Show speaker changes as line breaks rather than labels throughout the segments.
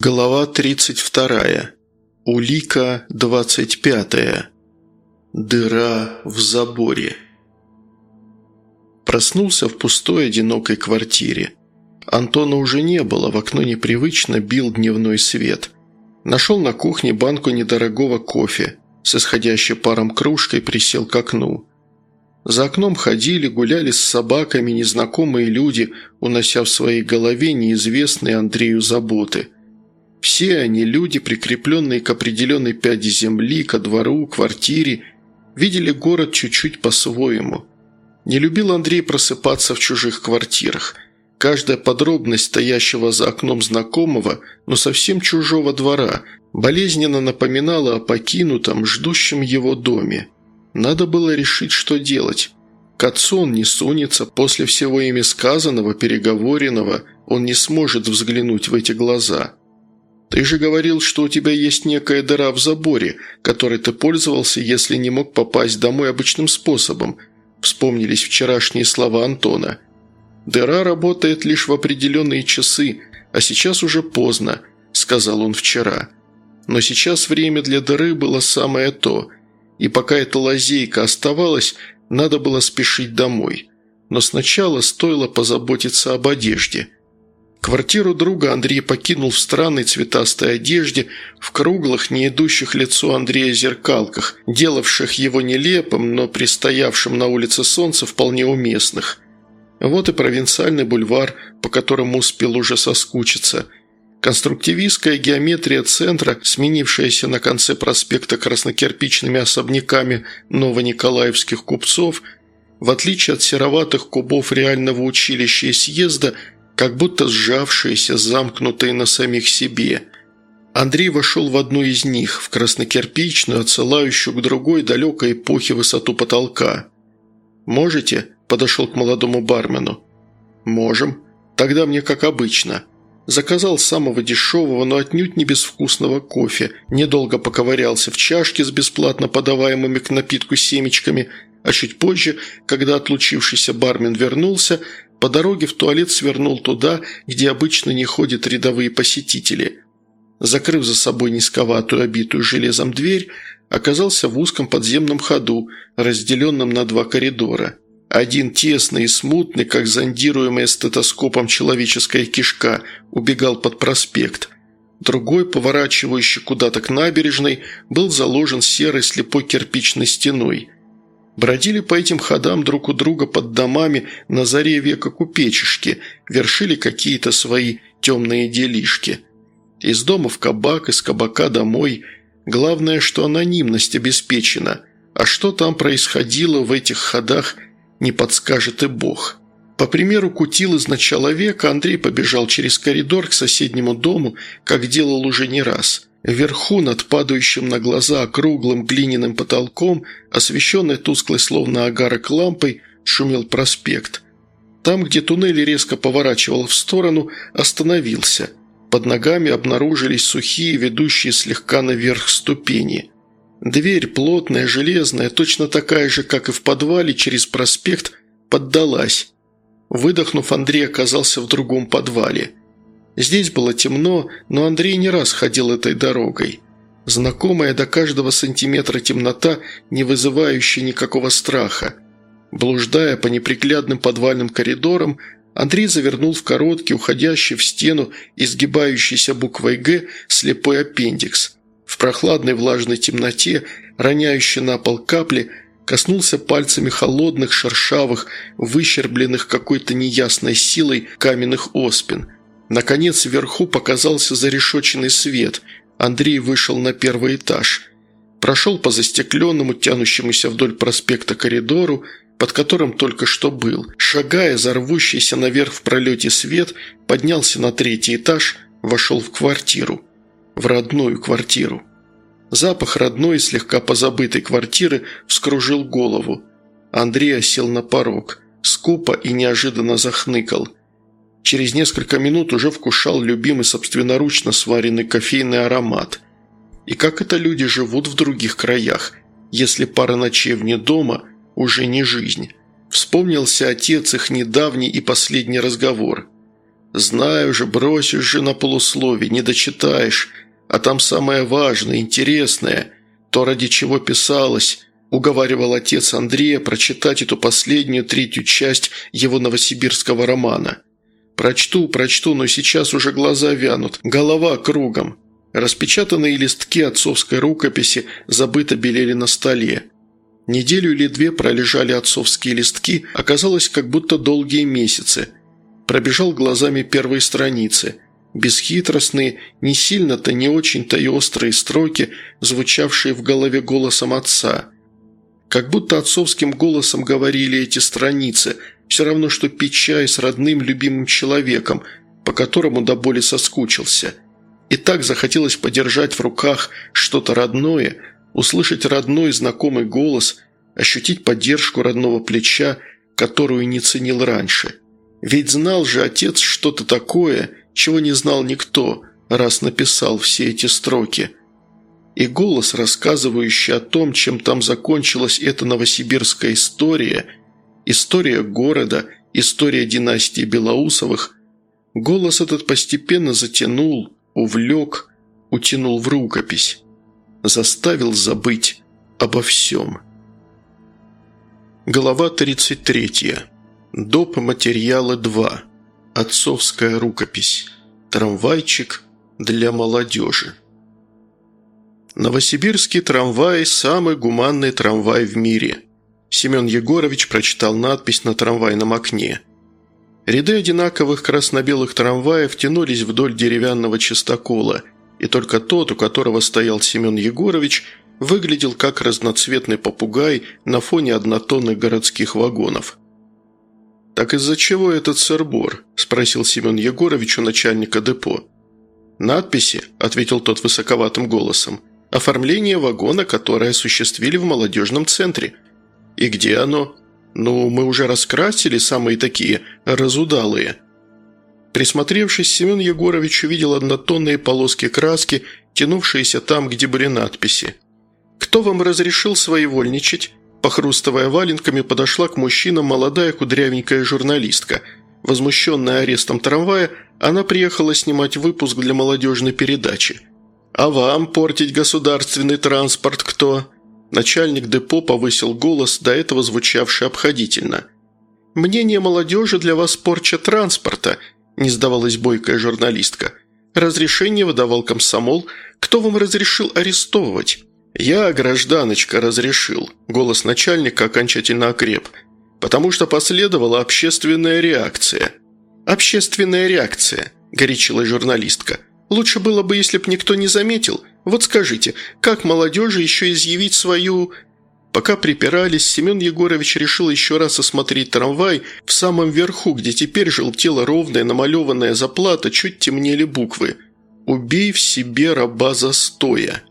Глава 32. Улика 25. Дыра в заборе. Проснулся в пустой одинокой квартире. Антона уже не было, в окно непривычно бил дневной свет. Нашел на кухне банку недорогого кофе. С исходящей паром кружкой присел к окну. За окном ходили, гуляли с собаками незнакомые люди, унося в своей голове неизвестные Андрею заботы – все они, люди, прикрепленные к определенной пяди земли, ко двору, квартире, видели город чуть-чуть по-своему. Не любил Андрей просыпаться в чужих квартирах. Каждая подробность стоящего за окном знакомого, но совсем чужого двора, болезненно напоминала о покинутом, ждущем его доме. Надо было решить, что делать. К отцу он не сунется, после всего ими сказанного, переговоренного, он не сможет взглянуть в эти глаза – ты же говорил, что у тебя есть некая дыра в заборе, которой ты пользовался, если не мог попасть домой обычным способом. Вспомнились вчерашние слова Антона. Дыра работает лишь в определенные часы, а сейчас уже поздно, сказал он вчера. Но сейчас время для дыры было самое то, и пока эта лазейка оставалась, надо было спешить домой. Но сначала стоило позаботиться об одежде – Квартиру друга Андрей покинул в странной цветастой одежде, в круглых, не идущих лицу Андрея зеркалках, делавших его нелепым, но при стоявшем на улице солнца вполне уместных. Вот и провинциальный бульвар, по которому успел уже соскучиться. Конструктивистская геометрия центра, сменившаяся на конце проспекта краснокирпичными особняками новониколаевских купцов, в отличие от сероватых кубов реального училища и съезда – как будто сжавшиеся, замкнутые на самих себе. Андрей вошел в одну из них, в краснокирпичную, отсылающую к другой далекой эпохе высоту потолка. «Можете?» – подошел к молодому бармену. «Можем. Тогда мне как обычно». Заказал самого дешевого, но отнюдь не безвкусного кофе, недолго поковырялся в чашке с бесплатно подаваемыми к напитку семечками, а чуть позже, когда отлучившийся бармен вернулся, по дороге в туалет свернул туда, где обычно не ходят рядовые посетители. Закрыв за собой низковатую, обитую железом дверь, оказался в узком подземном ходу, разделенном на два коридора. Один тесный и смутный, как зондируемая стетоскопом человеческая кишка, убегал под проспект. Другой, поворачивающий куда-то к набережной, был заложен серой слепой кирпичной стеной – Бродили по этим ходам друг у друга под домами на заре века купечишки, вершили какие-то свои темные делишки. Из дома в кабак, из кабака домой. Главное, что анонимность обеспечена. А что там происходило в этих ходах, не подскажет и бог. По примеру кутил из начала века Андрей побежал через коридор к соседнему дому, как делал уже не раз – Вверху, над падающим на глаза круглым глиняным потолком, освещенный тусклой словно агарок лампой, шумел проспект. Там, где туннель резко поворачивал в сторону, остановился. Под ногами обнаружились сухие, ведущие слегка наверх ступени. Дверь, плотная, железная, точно такая же, как и в подвале, через проспект, поддалась. Выдохнув, Андрей оказался в другом подвале – Здесь было темно, но Андрей не раз ходил этой дорогой. Знакомая до каждого сантиметра темнота, не вызывающая никакого страха. Блуждая по неприглядным подвальным коридорам, Андрей завернул в короткий, уходящий в стену, изгибающийся буквой «Г» слепой аппендикс. В прохладной влажной темноте, роняющей на пол капли, коснулся пальцами холодных, шершавых, выщербленных какой-то неясной силой каменных оспин – Наконец вверху показался зарешоченный свет. Андрей вышел на первый этаж. Прошел по застекленному, тянущемуся вдоль проспекта коридору, под которым только что был. Шагая за наверх в пролете свет, поднялся на третий этаж, вошел в квартиру. В родную квартиру. Запах родной слегка позабытой квартиры вскружил голову. Андрей осел на порог. Скупо и неожиданно захныкал – Через несколько минут уже вкушал любимый собственноручно сваренный кофейный аромат. И как это люди живут в других краях, если пара ночей вне дома уже не жизнь? Вспомнился отец их недавний и последний разговор. «Знаю же, бросишь же на полусловие, не дочитаешь, а там самое важное, интересное, то, ради чего писалось», уговаривал отец Андрея прочитать эту последнюю третью часть его новосибирского романа. «Прочту, прочту, но сейчас уже глаза вянут, голова кругом». Распечатанные листки отцовской рукописи забыто белели на столе. Неделю или две пролежали отцовские листки, оказалось, как будто долгие месяцы. Пробежал глазами первые страницы. Бесхитростные, не сильно-то, не очень-то и острые строки, звучавшие в голове голосом отца. Как будто отцовским голосом говорили эти страницы, все равно, что пить чай с родным любимым человеком, по которому до боли соскучился – и так захотелось подержать в руках что-то родное, услышать родной знакомый голос, ощутить поддержку родного плеча, которую не ценил раньше. Ведь знал же отец что-то такое, чего не знал никто, раз написал все эти строки. И голос, рассказывающий о том, чем там закончилась эта новосибирская история, история города, история династии Белоусовых, голос этот постепенно затянул – увлек, утянул в рукопись, заставил забыть обо всем. Глава 33. Доп. материала 2. Отцовская рукопись. Трамвайчик для молодежи. Новосибирский трамвай – самый гуманный трамвай в мире. Семен Егорович прочитал надпись на трамвайном окне – Ряды одинаковых красно-белых трамваев тянулись вдоль деревянного чистокола, и только тот, у которого стоял Семен Егорович, выглядел как разноцветный попугай на фоне однотонных городских вагонов. «Так из-за чего этот сырбор?» – спросил Семен Егорович у начальника депо. «Надписи», – ответил тот высоковатым голосом. «Оформление вагона, которое осуществили в молодежном центре». «И где оно?» «Ну, мы уже раскрасили самые такие разудалые». Присмотревшись, Семен Егорович увидел однотонные полоски краски, тянувшиеся там, где были надписи. «Кто вам разрешил своевольничать?» Похрустывая валенками, подошла к мужчинам молодая кудрявенькая журналистка. Возмущенная арестом трамвая, она приехала снимать выпуск для молодежной передачи. «А вам портить государственный транспорт кто?» Начальник депо повысил голос, до этого звучавший обходительно. «Мнение молодежи для вас порча транспорта», – не сдавалась бойкая журналистка. «Разрешение выдавал комсомол. Кто вам разрешил арестовывать?» «Я, гражданочка, разрешил», – голос начальника окончательно окреп, «потому что последовала общественная реакция». «Общественная реакция», – горячила журналистка. «Лучше было бы, если б никто не заметил. Вот скажите, как молодежи еще изъявить свою...» Пока припирались, Семен Егорович решил еще раз осмотреть трамвай в самом верху, где теперь желтела ровная намалеванная заплата, чуть темнели буквы «Убей в себе раба застоя».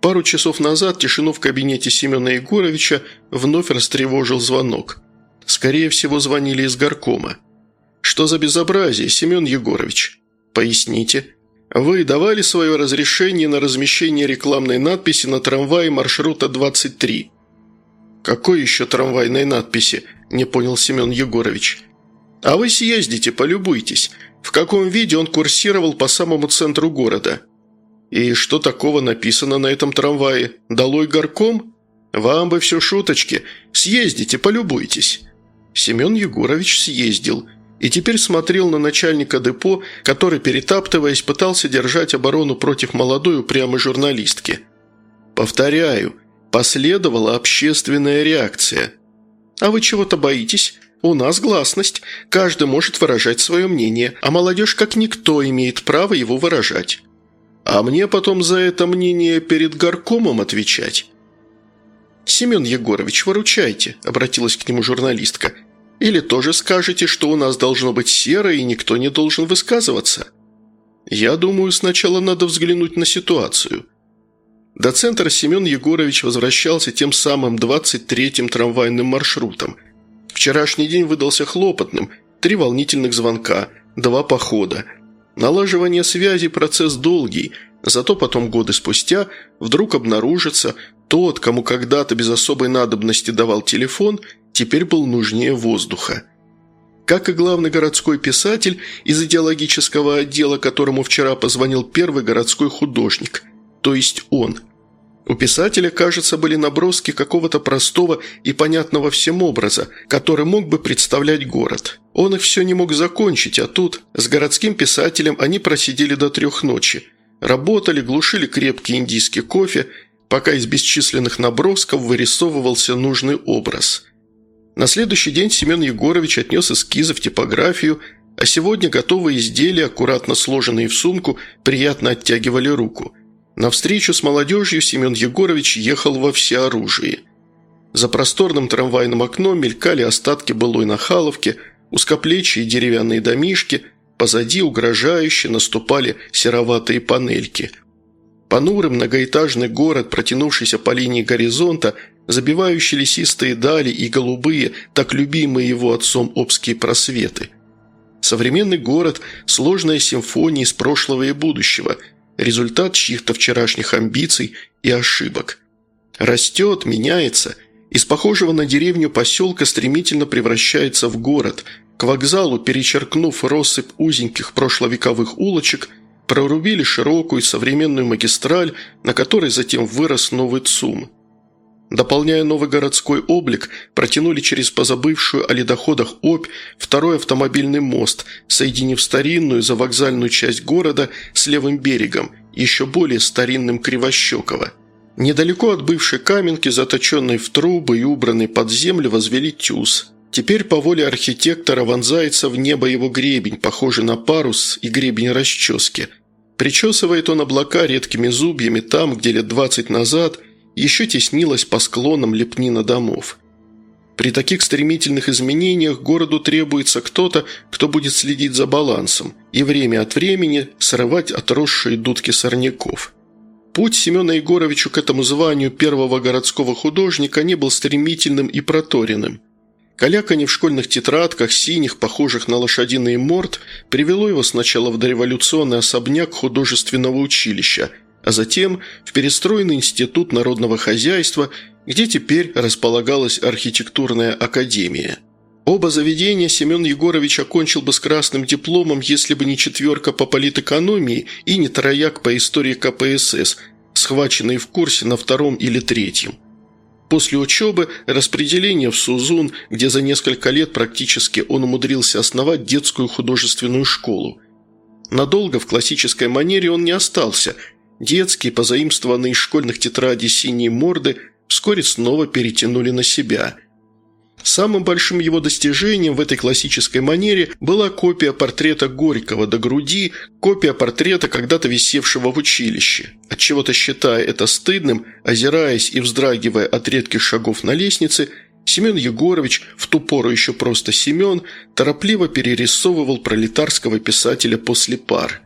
Пару часов назад тишину в кабинете Семена Егоровича вновь растревожил звонок. Скорее всего, звонили из горкома. «Что за безобразие, Семен Егорович?» «Поясните», вы давали свое разрешение на размещение рекламной надписи на трамвае маршрута 23?» «Какой еще трамвайной надписи?» – не понял Семен Егорович. «А вы съездите, полюбуйтесь. В каком виде он курсировал по самому центру города?» «И что такого написано на этом трамвае? Долой горком? Вам бы все шуточки. Съездите, полюбуйтесь». Семен Егорович съездил – и теперь смотрел на начальника депо, который, перетаптываясь, пытался держать оборону против молодой упрямой журналистки. «Повторяю, последовала общественная реакция. А вы чего-то боитесь? У нас гласность, каждый может выражать свое мнение, а молодежь как никто имеет право его выражать. А мне потом за это мнение перед горкомом отвечать». «Семен Егорович, выручайте», – обратилась к нему журналистка – или тоже скажете, что у нас должно быть серо и никто не должен высказываться? Я думаю, сначала надо взглянуть на ситуацию. До центра Семен Егорович возвращался тем самым 23-м трамвайным маршрутом. Вчерашний день выдался хлопотным, три волнительных звонка, два похода. Налаживание связи – процесс долгий, зато потом годы спустя вдруг обнаружится тот, кому когда-то без особой надобности давал телефон – теперь был нужнее воздуха. как и главный городской писатель из идеологического отдела, которому вчера позвонил первый городской художник, то есть он. У писателя, кажется, были наброски какого-то простого и понятного всем образа, который мог бы представлять город. Он их все не мог закончить, а тут с городским писателем они просидели до трех ночи. Работали, глушили крепкий индийский кофе, пока из бесчисленных набросков вырисовывался нужный образ – на следующий день Семен Егорович отнес эскизы в типографию, а сегодня готовые изделия, аккуратно сложенные в сумку, приятно оттягивали руку. На встречу с молодежью Семен Егорович ехал во всеоружии. За просторным трамвайным окном мелькали остатки былой нахаловки, узкоплечие деревянные домишки, позади угрожающе наступали сероватые панельки. Понурый многоэтажный город, протянувшийся по линии горизонта, забивающие лесистые дали и голубые, так любимые его отцом обские просветы. Современный город – сложная симфония из прошлого и будущего, результат чьих-то вчерашних амбиций и ошибок. Растет, меняется, из похожего на деревню поселка стремительно превращается в город, к вокзалу, перечеркнув россыпь узеньких прошловековых улочек, прорубили широкую современную магистраль, на которой затем вырос новый ЦУМ – Дополняя новый городской облик, протянули через позабывшую о ледоходах Обь второй автомобильный мост, соединив старинную завокзальную часть города с левым берегом, еще более старинным Кривощеково. Недалеко от бывшей Каменки, заточенной в трубы и убранной под землю, возвели тюз. Теперь по воле архитектора вонзается в небо его гребень, похожий на парус и гребень расчески. Причесывает он облака редкими зубьями там, где лет двадцать назад – еще теснилась по склонам лепнина домов. При таких стремительных изменениях городу требуется кто-то, кто будет следить за балансом и время от времени срывать отросшие дудки сорняков. Путь Семена Егоровичу к этому званию первого городского художника не был стремительным и проторенным. Каляканье в школьных тетрадках, синих, похожих на лошадиный морд, привело его сначала в дореволюционный особняк художественного училища – а затем в перестроенный институт народного хозяйства, где теперь располагалась архитектурная академия. Оба заведения Семен Егорович окончил бы с красным дипломом, если бы не четверка по политэкономии и не трояк по истории КПСС, схваченные в курсе на втором или третьем. После учебы распределение в Сузун, где за несколько лет практически он умудрился основать детскую художественную школу. Надолго в классической манере он не остался – Детские, позаимствованные из школьных тетрадей синие морды, вскоре снова перетянули на себя. Самым большим его достижением в этой классической манере была копия портрета Горького до груди, копия портрета, когда-то висевшего в училище. Отчего-то считая это стыдным, озираясь и вздрагивая от редких шагов на лестнице, Семен Егорович, в ту пору еще просто Семен, торопливо перерисовывал пролетарского писателя после пар –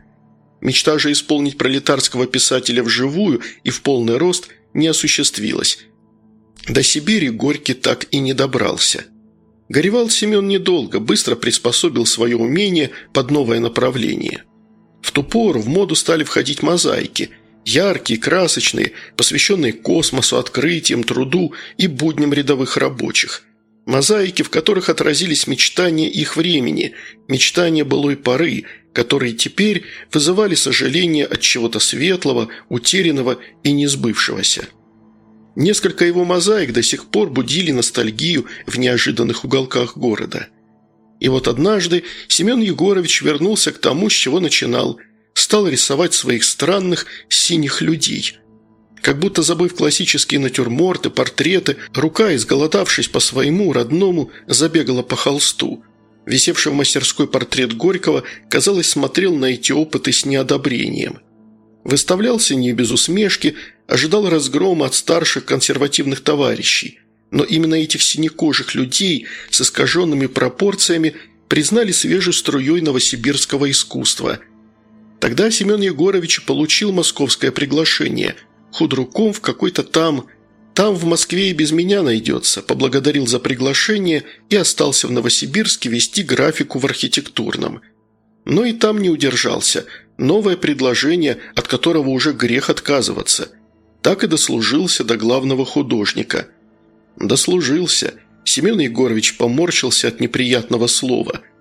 Мечта же исполнить пролетарского писателя вживую и в полный рост не осуществилась. До Сибири Горький так и не добрался. Горевал Семен недолго, быстро приспособил свое умение под новое направление. В ту пору в моду стали входить мозаики – яркие, красочные, посвященные космосу, открытиям, труду и будням рядовых рабочих. Мозаики, в которых отразились мечтания их времени, мечтания былой поры – которые теперь вызывали сожаление от чего-то светлого, утерянного и несбывшегося. Несколько его мозаик до сих пор будили ностальгию в неожиданных уголках города. И вот однажды Семен Егорович вернулся к тому, с чего начинал, стал рисовать своих странных синих людей. Как будто забыв классические натюрморты, портреты, рука, изголодавшись по своему родному, забегала по холсту – Висевший в мастерской портрет Горького, казалось, смотрел на эти опыты с неодобрением. Выставлялся не без усмешки, ожидал разгрома от старших консервативных товарищей. Но именно этих синекожих людей с искаженными пропорциями признали свежей струей новосибирского искусства. Тогда Семен Егорович получил московское приглашение – худруком в какой-то там – там в Москве и без меня найдется», поблагодарил за приглашение и остался в Новосибирске вести графику в архитектурном. Но и там не удержался. Новое предложение, от которого уже грех отказываться. Так и дослужился до главного художника. Дослужился. Семен Егорович поморщился от неприятного слова –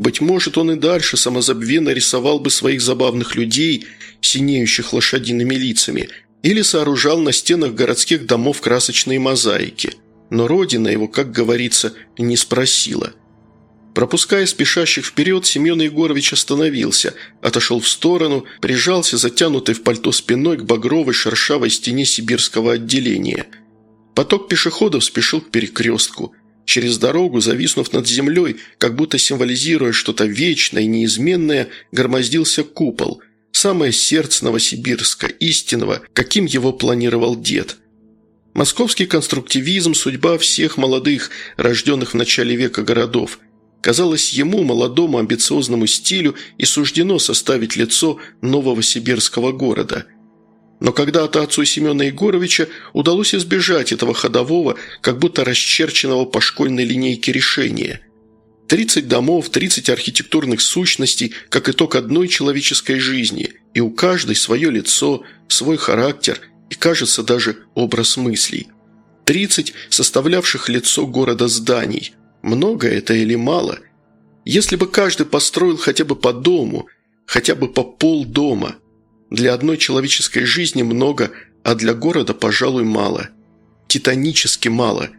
Быть может, он и дальше самозабвенно рисовал бы своих забавных людей, синеющих лошадиными лицами, или сооружал на стенах городских домов красочные мозаики. Но родина его, как говорится, не спросила. Пропуская спешащих вперед, Семен Егорович остановился, отошел в сторону, прижался затянутой в пальто спиной к багровой шершавой стене сибирского отделения. Поток пешеходов спешил к перекрестку. Через дорогу, зависнув над землей, как будто символизируя что-то вечное и неизменное, громоздился купол, самое сердце Новосибирска, истинного, каким его планировал дед. Московский конструктивизм – судьба всех молодых, рожденных в начале века городов – Казалось, ему, молодому амбициозному стилю, и суждено составить лицо нового сибирского города. Но когда-то отцу Семена Егоровича удалось избежать этого ходового, как будто расчерченного по школьной линейке решения. 30 домов, 30 архитектурных сущностей, как итог одной человеческой жизни, и у каждой свое лицо, свой характер и, кажется, даже образ мыслей. 30 составлявших лицо города зданий – много это или мало? Если бы каждый построил хотя бы по дому, хотя бы по полдома. Для одной человеческой жизни много, а для города, пожалуй, мало. Титанически мало.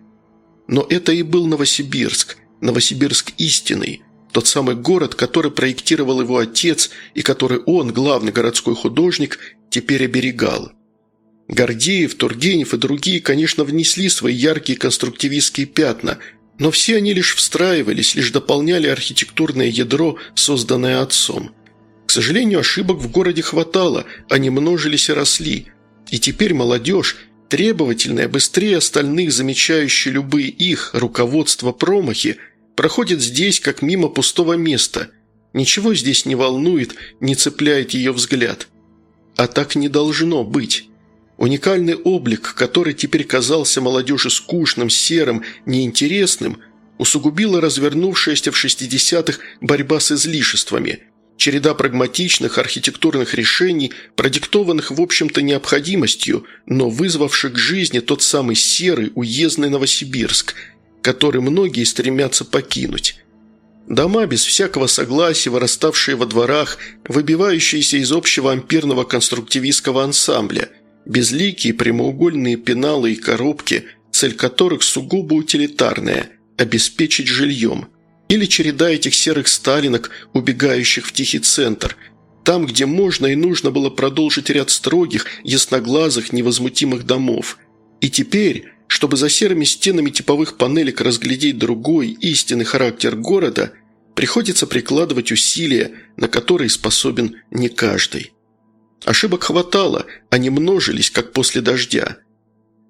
Но это и был Новосибирск, Новосибирск истинный, тот самый город, который проектировал его отец и который он, главный городской художник, теперь оберегал. Гордеев, Тургенев и другие, конечно, внесли свои яркие конструктивистские пятна – но все они лишь встраивались, лишь дополняли архитектурное ядро, созданное отцом. К сожалению, ошибок в городе хватало, они множились и росли. И теперь молодежь, требовательная, быстрее остальных, замечающая любые их, руководство промахи, проходит здесь, как мимо пустого места. Ничего здесь не волнует, не цепляет ее взгляд. А так не должно быть. Уникальный облик, который теперь казался молодежи скучным, серым, неинтересным, усугубила развернувшаяся в 60-х борьба с излишествами. Череда прагматичных архитектурных решений, продиктованных, в общем-то, необходимостью, но вызвавших к жизни тот самый серый, уездный Новосибирск, который многие стремятся покинуть. Дома без всякого согласия, выраставшие во дворах, выбивающиеся из общего ампирного конструктивистского ансамбля – Безликие прямоугольные пеналы и коробки, цель которых сугубо утилитарная – обеспечить жильем. Или череда этих серых сталинок, убегающих в тихий центр, там, где можно и нужно было продолжить ряд строгих, ясноглазых, невозмутимых домов. И теперь, чтобы за серыми стенами типовых панелек разглядеть другой, истинный характер города, приходится прикладывать усилия, на которые способен не каждый. Ошибок хватало, они множились, как после дождя.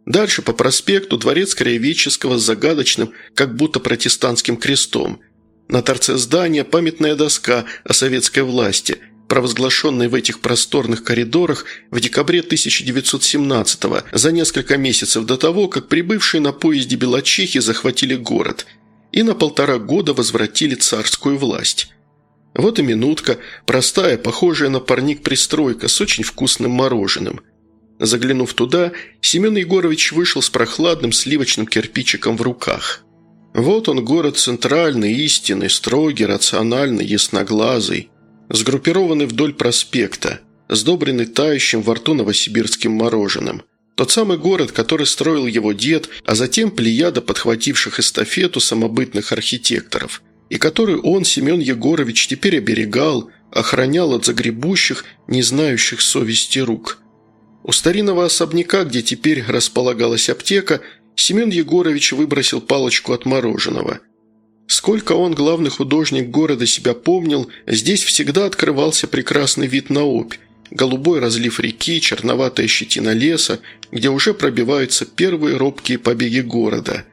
Дальше по проспекту дворец Краеведческого с загадочным, как будто протестантским крестом. На торце здания памятная доска о советской власти, провозглашенной в этих просторных коридорах в декабре 1917-го, за несколько месяцев до того, как прибывшие на поезде белочихи захватили город и на полтора года возвратили царскую власть. Вот и минутка, простая, похожая на парник пристройка с очень вкусным мороженым. Заглянув туда, Семен Егорович вышел с прохладным сливочным кирпичиком в руках. Вот он, город центральный, истинный, строгий, рациональный, ясноглазый, сгруппированный вдоль проспекта, сдобренный тающим во рту новосибирским мороженым. Тот самый город, который строил его дед, а затем плеяда подхвативших эстафету самобытных архитекторов – и который он, Семен Егорович, теперь оберегал, охранял от загребущих, не знающих совести рук. У старинного особняка, где теперь располагалась аптека, Семен Егорович выбросил палочку от мороженого. Сколько он, главный художник города, себя помнил, здесь всегда открывался прекрасный вид на Обь, голубой разлив реки, черноватая щетина леса, где уже пробиваются первые робкие побеги города –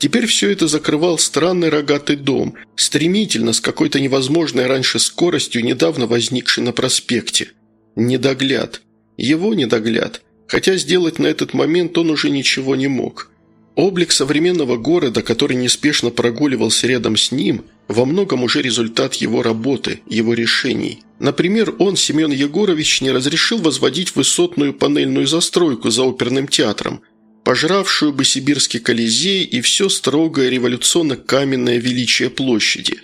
Теперь все это закрывал странный рогатый дом, стремительно, с какой-то невозможной раньше скоростью, недавно возникший на проспекте. Недогляд. Его недогляд. Хотя сделать на этот момент он уже ничего не мог. Облик современного города, который неспешно прогуливался рядом с ним, во многом уже результат его работы, его решений. Например, он, Семен Егорович, не разрешил возводить высотную панельную застройку за оперным театром – пожравшую бы сибирский Колизей и все строгое революционно-каменное величие площади.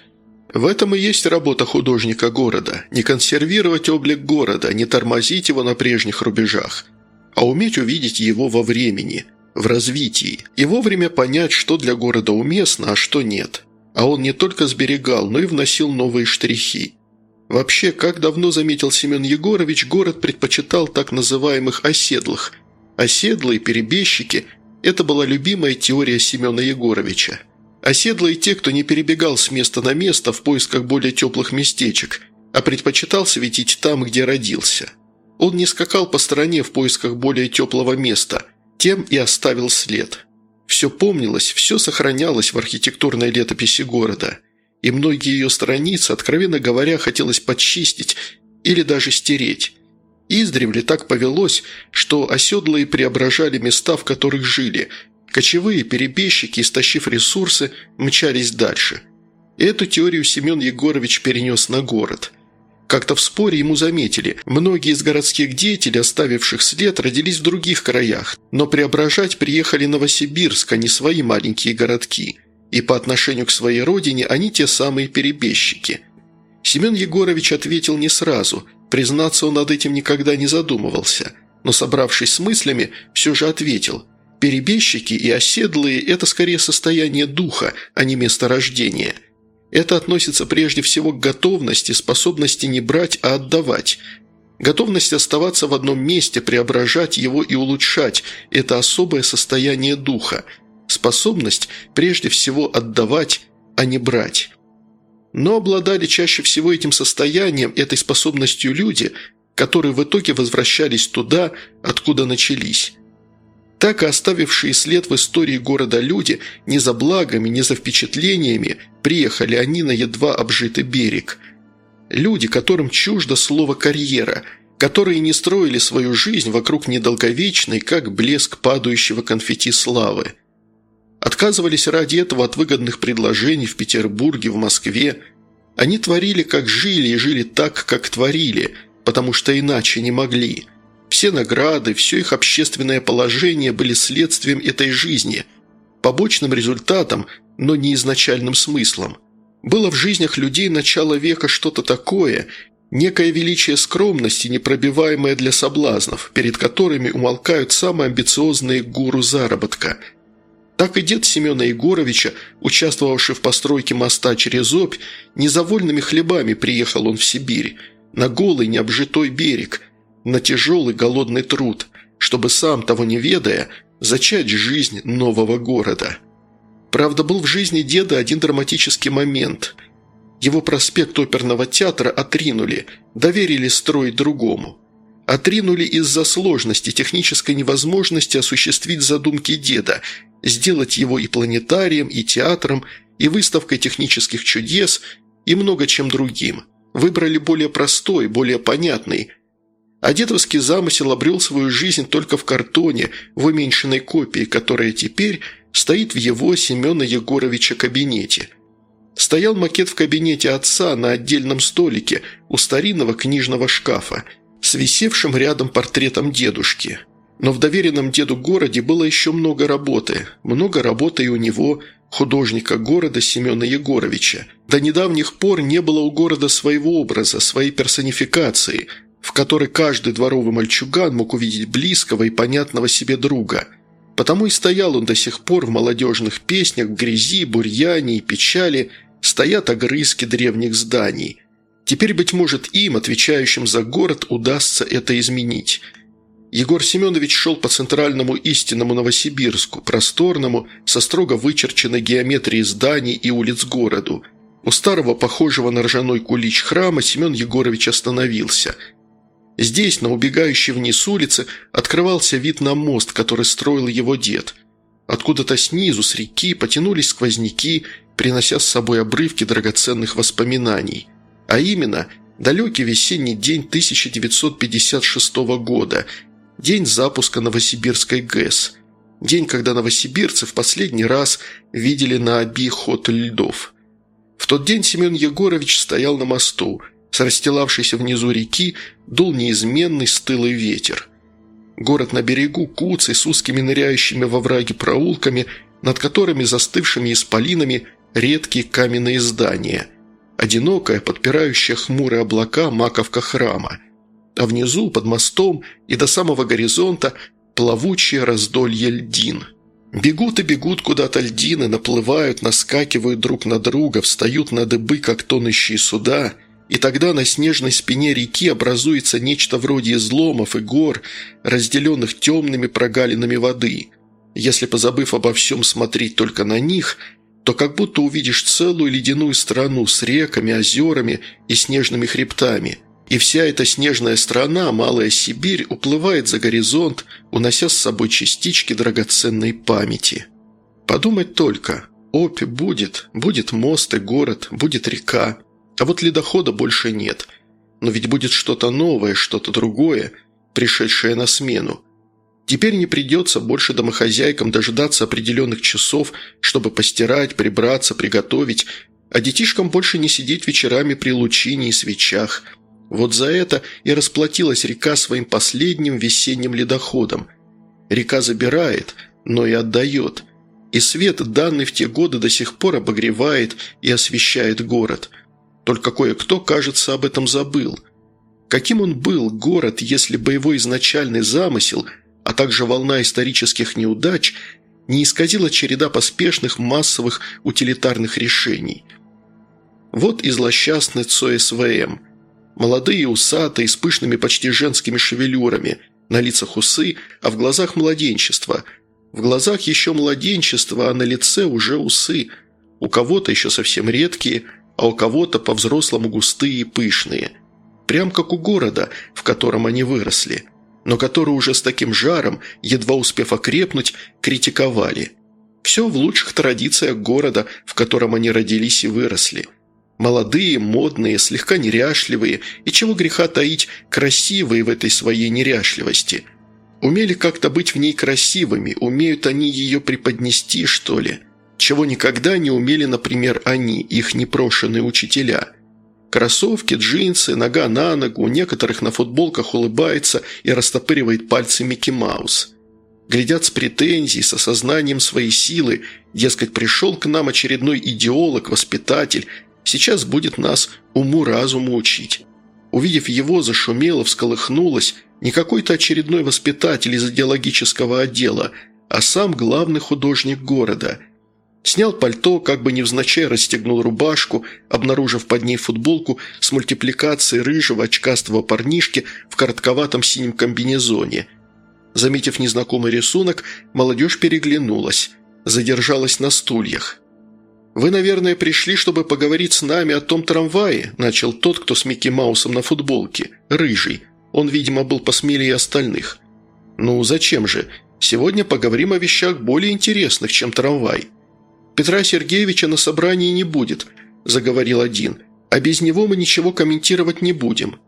В этом и есть работа художника города – не консервировать облик города, не тормозить его на прежних рубежах, а уметь увидеть его во времени, в развитии, и вовремя понять, что для города уместно, а что нет. А он не только сберегал, но и вносил новые штрихи. Вообще, как давно заметил Семен Егорович, город предпочитал так называемых «оседлых». Оседлые, перебежчики – это была любимая теория Семена Егоровича. Оседлые те, кто не перебегал с места на место в поисках более теплых местечек, а предпочитал светить там, где родился. Он не скакал по стороне в поисках более теплого места, тем и оставил след. Все помнилось, все сохранялось в архитектурной летописи города, и многие ее страницы, откровенно говоря, хотелось подчистить или даже стереть. Издревле так повелось, что оседлые преображали места, в которых жили. Кочевые перебежчики, истощив ресурсы, мчались дальше. Эту теорию Семен Егорович перенес на город. Как-то в споре ему заметили, многие из городских деятелей, оставивших след, родились в других краях, но преображать приехали Новосибирск, а не свои маленькие городки. И по отношению к своей родине они те самые перебежчики. Семен Егорович ответил не сразу, признаться он над этим никогда не задумывался, но, собравшись с мыслями, все же ответил – Перебежчики и оседлые – это скорее состояние духа, а не место рождения – это относится прежде всего к готовности, способности не брать, а отдавать. Готовность оставаться в одном месте, преображать его и улучшать – это особое состояние духа. Способность прежде всего отдавать, а не брать. Но обладали чаще всего этим состоянием, этой способностью люди, которые в итоге возвращались туда, откуда начались так и оставившие след в истории города люди не за благами, не за впечатлениями приехали они на едва обжитый берег. Люди, которым чуждо слово «карьера», которые не строили свою жизнь вокруг недолговечной, как блеск падающего конфетти славы. Отказывались ради этого от выгодных предложений в Петербурге, в Москве. Они творили, как жили, и жили так, как творили, потому что иначе не могли – все награды, все их общественное положение были следствием этой жизни, побочным результатом, но не изначальным смыслом. Было в жизнях людей начала века что-то такое, некое величие скромности, непробиваемое для соблазнов, перед которыми умолкают самые амбициозные гуру заработка. Так и дед Семена Егоровича, участвовавший в постройке моста через Обь, незавольными хлебами приехал он в Сибирь, на голый необжитой берег – на тяжелый голодный труд, чтобы сам того не ведая, зачать жизнь нового города. Правда, был в жизни деда один драматический момент. Его проспект оперного театра отринули, доверили строить другому. Отринули из-за сложности, технической невозможности осуществить задумки деда, сделать его и планетарием, и театром, и выставкой технических чудес, и много чем другим. Выбрали более простой, более понятный – а дедовский замысел обрел свою жизнь только в картоне, в уменьшенной копии, которая теперь стоит в его Семена Егоровича кабинете. Стоял макет в кабинете отца на отдельном столике у старинного книжного шкафа с висевшим рядом портретом дедушки. Но в доверенном деду городе было еще много работы. Много работы и у него, художника города Семена Егоровича. До недавних пор не было у города своего образа, своей персонификации – в которой каждый дворовый мальчуган мог увидеть близкого и понятного себе друга. Потому и стоял он до сих пор в молодежных песнях в грязи, бурьяне и печали, стоят огрызки древних зданий. Теперь, быть может, им, отвечающим за город, удастся это изменить. Егор Семенович шел по центральному истинному Новосибирску, просторному, со строго вычерченной геометрией зданий и улиц городу. У старого, похожего на ржаной кулич храма, Семен Егорович остановился – Здесь, на убегающей вниз улице, открывался вид на мост, который строил его дед. Откуда-то снизу, с реки, потянулись сквозняки, принося с собой обрывки драгоценных воспоминаний. А именно, далекий весенний день 1956 года, день запуска Новосибирской ГЭС. День, когда новосибирцы в последний раз видели на Оби ход льдов. В тот день Семен Егорович стоял на мосту – с расстилавшейся внизу реки дул неизменный стылый ветер. Город на берегу, куцый, с узкими ныряющими во враги проулками, над которыми застывшими исполинами редкие каменные здания. одинокая, подпирающая хмурые облака маковка храма. А внизу, под мостом и до самого горизонта, плавучее раздолье льдин. Бегут и бегут куда-то льдины, наплывают, наскакивают друг на друга, встают на дыбы, как тонущие суда, и тогда на снежной спине реки образуется нечто вроде изломов и гор, разделенных темными прогалинами воды. Если, позабыв обо всем, смотреть только на них – то как будто увидишь целую ледяную страну с реками, озерами и снежными хребтами. И вся эта снежная страна, Малая Сибирь, уплывает за горизонт, унося с собой частички драгоценной памяти. Подумать только. Опи будет, будет мост и город, будет река. А вот ледохода больше нет. Но ведь будет что-то новое, что-то другое, пришедшее на смену. Теперь не придется больше домохозяйкам дожидаться определенных часов, чтобы постирать, прибраться, приготовить, а детишкам больше не сидеть вечерами при лучине и свечах. Вот за это и расплатилась река своим последним весенним ледоходом. Река забирает, но и отдает. И свет, данный в те годы, до сих пор обогревает и освещает город. Только кое-кто, кажется, об этом забыл. Каким он был, город, если бы его изначальный замысел – а также волна исторических неудач не исказила череда поспешных массовых утилитарных решений. Вот и злосчастный ЦОСВМ. Молодые, усатые, с пышными почти женскими шевелюрами, на лицах усы, а в глазах младенчество. В глазах еще младенчество, а на лице уже усы. У кого-то еще совсем редкие, а у кого-то по-взрослому густые и пышные. Прям как у города, в котором они выросли – но которые уже с таким жаром, едва успев окрепнуть, критиковали. Все в лучших традициях города, в котором они родились и выросли. Молодые, модные, слегка неряшливые и, чего греха таить, красивые в этой своей неряшливости. Умели как-то быть в ней красивыми, умеют они ее преподнести, что ли. Чего никогда не умели, например, они, их непрошенные учителя – Кроссовки, джинсы, нога на ногу, у некоторых на футболках улыбается и растопыривает пальцы Микки Маус. Глядят с претензией, с осознанием своей силы, дескать, пришел к нам очередной идеолог, воспитатель, сейчас будет нас уму-разуму учить. Увидев его, зашумело, всколыхнулась не какой-то очередной воспитатель из идеологического отдела, а сам главный художник города – Снял пальто, как бы невзначай расстегнул рубашку, обнаружив под ней футболку с мультипликацией рыжего очкастого парнишки в коротковатом синем комбинезоне. Заметив незнакомый рисунок, молодежь переглянулась, задержалась на стульях. «Вы, наверное, пришли, чтобы поговорить с нами о том трамвае», начал тот, кто с Микки Маусом на футболке, рыжий. Он, видимо, был посмелее остальных. «Ну, зачем же? Сегодня поговорим о вещах более интересных, чем трамвай». «Петра Сергеевича на собрании не будет», – заговорил один, – «а без него мы ничего комментировать не будем».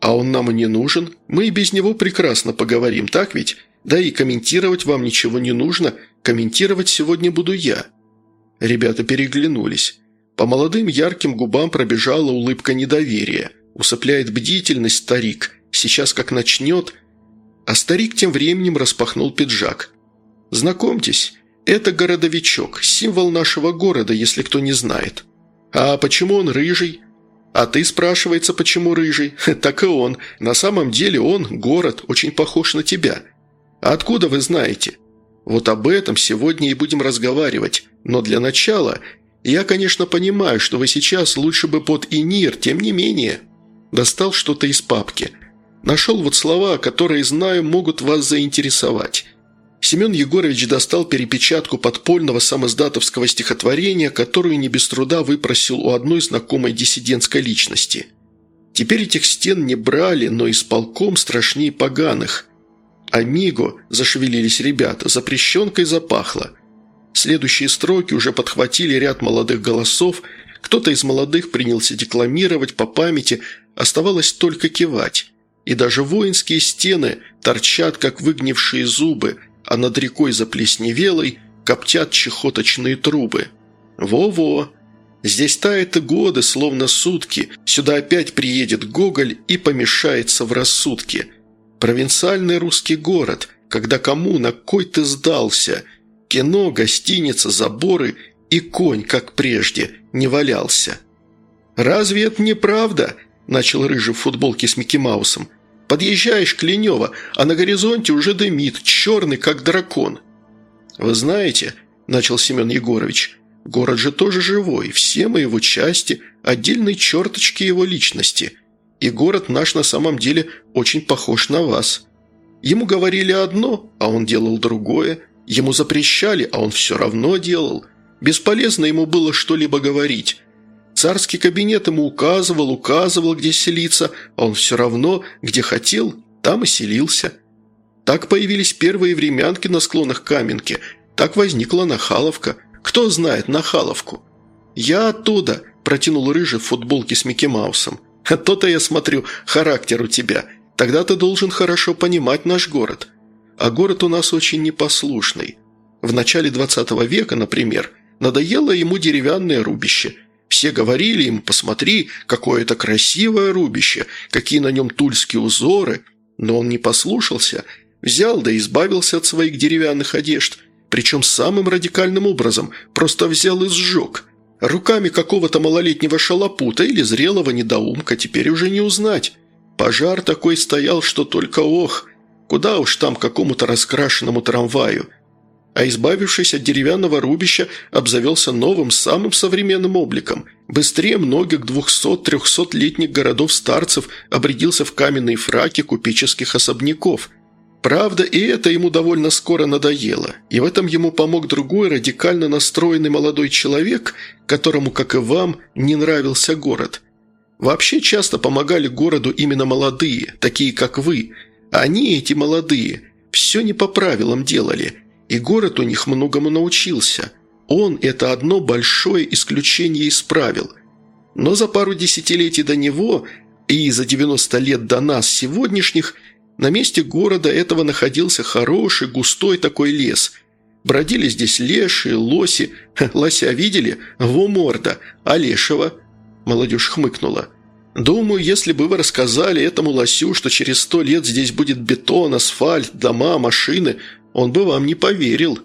«А он нам и не нужен. Мы и без него прекрасно поговорим, так ведь? Да и комментировать вам ничего не нужно. Комментировать сегодня буду я». Ребята переглянулись. По молодым ярким губам пробежала улыбка недоверия. Усыпляет бдительность старик. Сейчас как начнет... А старик тем временем распахнул пиджак. «Знакомьтесь, это городовичок, символ нашего города, если кто не знает. А почему он рыжий? А ты, спрашивается, почему рыжий? Так и он. На самом деле он, город, очень похож на тебя. А откуда вы знаете? Вот об этом сегодня и будем разговаривать. Но для начала, я, конечно, понимаю, что вы сейчас лучше бы под ИНИР, тем не менее. Достал что-то из папки. Нашел вот слова, которые, знаю, могут вас заинтересовать. Семен Егорович достал перепечатку подпольного самоздатовского стихотворения, которую не без труда выпросил у одной знакомой диссидентской личности. Теперь этих стен не брали, но исполком страшнее поганых. «Амиго», – зашевелились ребята, – запрещенкой запахло. Следующие строки уже подхватили ряд молодых голосов, кто-то из молодых принялся декламировать по памяти, оставалось только кивать. И даже воинские стены торчат, как выгнившие зубы – а над рекой заплесневелой коптят чехоточные трубы. Во-во! Здесь тает и годы, словно сутки. Сюда опять приедет Гоголь и помешается в рассудке. Провинциальный русский город, когда кому на кой ты сдался. Кино, гостиница, заборы и конь, как прежде, не валялся. «Разве это не правда?» – начал рыжий в футболке с Микки Маусом. «Подъезжаешь к Ленево, а на горизонте уже дымит, черный, как дракон». «Вы знаете», – начал Семен Егорович, – «город же тоже живой, все мы его части, отдельные черточки его личности. И город наш на самом деле очень похож на вас. Ему говорили одно, а он делал другое. Ему запрещали, а он все равно делал. Бесполезно ему было что-либо говорить». Царский кабинет ему указывал, указывал, где селиться, а он все равно, где хотел, там и селился. Так появились первые времянки на склонах Каменки, так возникла Нахаловка. Кто знает Нахаловку? «Я оттуда», – протянул рыжий в футболке с Микки Маусом. «А то-то я смотрю, характер у тебя. Тогда ты должен хорошо понимать наш город. А город у нас очень непослушный. В начале 20 века, например, надоело ему деревянное рубище – все говорили ему, посмотри, какое это красивое рубище, какие на нем тульские узоры. Но он не послушался, взял да избавился от своих деревянных одежд, причем самым радикальным образом, просто взял и сжег. Руками какого-то малолетнего шалопута или зрелого недоумка теперь уже не узнать. Пожар такой стоял, что только ох, куда уж там какому-то раскрашенному трамваю – а избавившись от деревянного рубища, обзавелся новым, самым современным обликом. Быстрее многих 200-300-летних городов-старцев обрядился в каменные фраки купеческих особняков. Правда, и это ему довольно скоро надоело, и в этом ему помог другой радикально настроенный молодой человек, которому, как и вам, не нравился город. Вообще часто помогали городу именно молодые, такие как вы. Они, эти молодые, все не по правилам делали – и город у них многому научился. Он это одно большое исключение исправил. Но за пару десятилетий до него и за 90 лет до нас сегодняшних на месте города этого находился хороший густой такой лес. Бродили здесь леши, лоси. Лося видели? Во морда. А лешего? Молодежь хмыкнула. «Думаю, если бы вы рассказали этому лосю, что через сто лет здесь будет бетон, асфальт, дома, машины, он бы вам не поверил».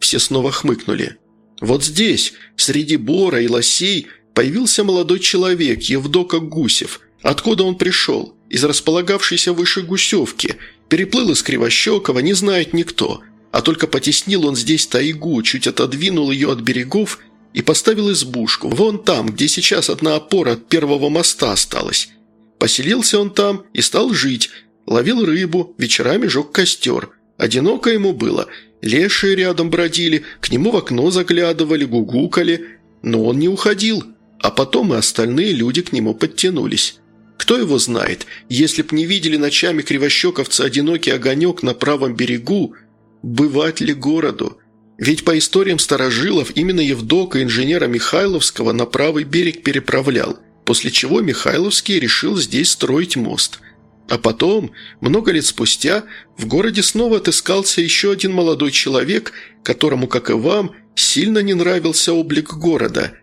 Все снова хмыкнули. «Вот здесь, среди бора и лосей, появился молодой человек, Евдока Гусев. Откуда он пришел? Из располагавшейся выше Гусевки. Переплыл из Кривощекова, не знает никто. А только потеснил он здесь тайгу, чуть отодвинул ее от берегов и поставил избушку, вон там, где сейчас одна опора от первого моста осталась. Поселился он там и стал жить, ловил рыбу, вечерами жег костер. Одиноко ему было. Лешие рядом бродили, к нему в окно заглядывали, гугукали. Но он не уходил. А потом и остальные люди к нему подтянулись. Кто его знает, если б не видели ночами кривощековца одинокий огонек на правом берегу, бывать ли городу? Ведь по историям старожилов именно Евдока инженера Михайловского на правый берег переправлял, после чего Михайловский решил здесь строить мост – а потом, много лет спустя, в городе снова отыскался еще один молодой человек, которому, как и вам, сильно не нравился облик города.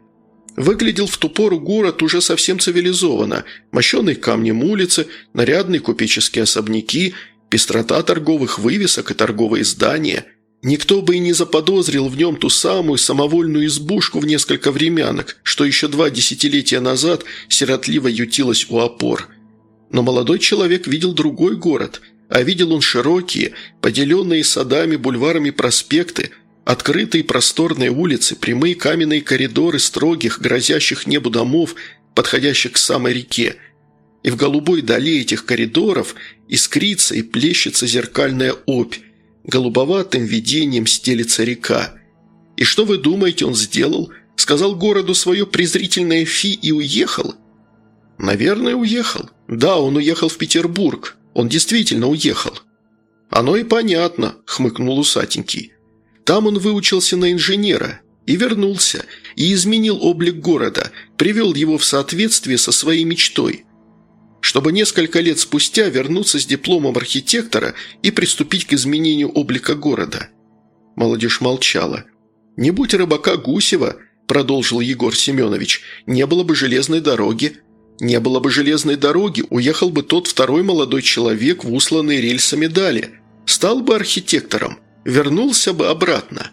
Выглядел в ту пору город уже совсем цивилизованно, мощенные камнем улицы, нарядные купеческие особняки, пестрота торговых вывесок и торговые здания. Никто бы и не заподозрил в нем ту самую самовольную избушку в несколько времянок, что еще два десятилетия назад сиротливо ютилась у опор – но молодой человек видел другой город, а видел он широкие, поделенные садами, бульварами проспекты, открытые просторные улицы, прямые каменные коридоры строгих, грозящих небу домов, подходящих к самой реке. И в голубой дали этих коридоров искрится и плещется зеркальная опь, голубоватым видением стелится река. И что вы думаете, он сделал? Сказал городу свое презрительное «фи» и уехал – «Наверное, уехал. Да, он уехал в Петербург. Он действительно уехал». «Оно и понятно», – хмыкнул усатенький. «Там он выучился на инженера и вернулся, и изменил облик города, привел его в соответствие со своей мечтой, чтобы несколько лет спустя вернуться с дипломом архитектора и приступить к изменению облика города». Молодежь молчала. «Не будь рыбака Гусева», – продолжил Егор Семенович, – «не было бы железной дороги, не было бы железной дороги, уехал бы тот второй молодой человек в усланные рельсами дали. Стал бы архитектором, вернулся бы обратно.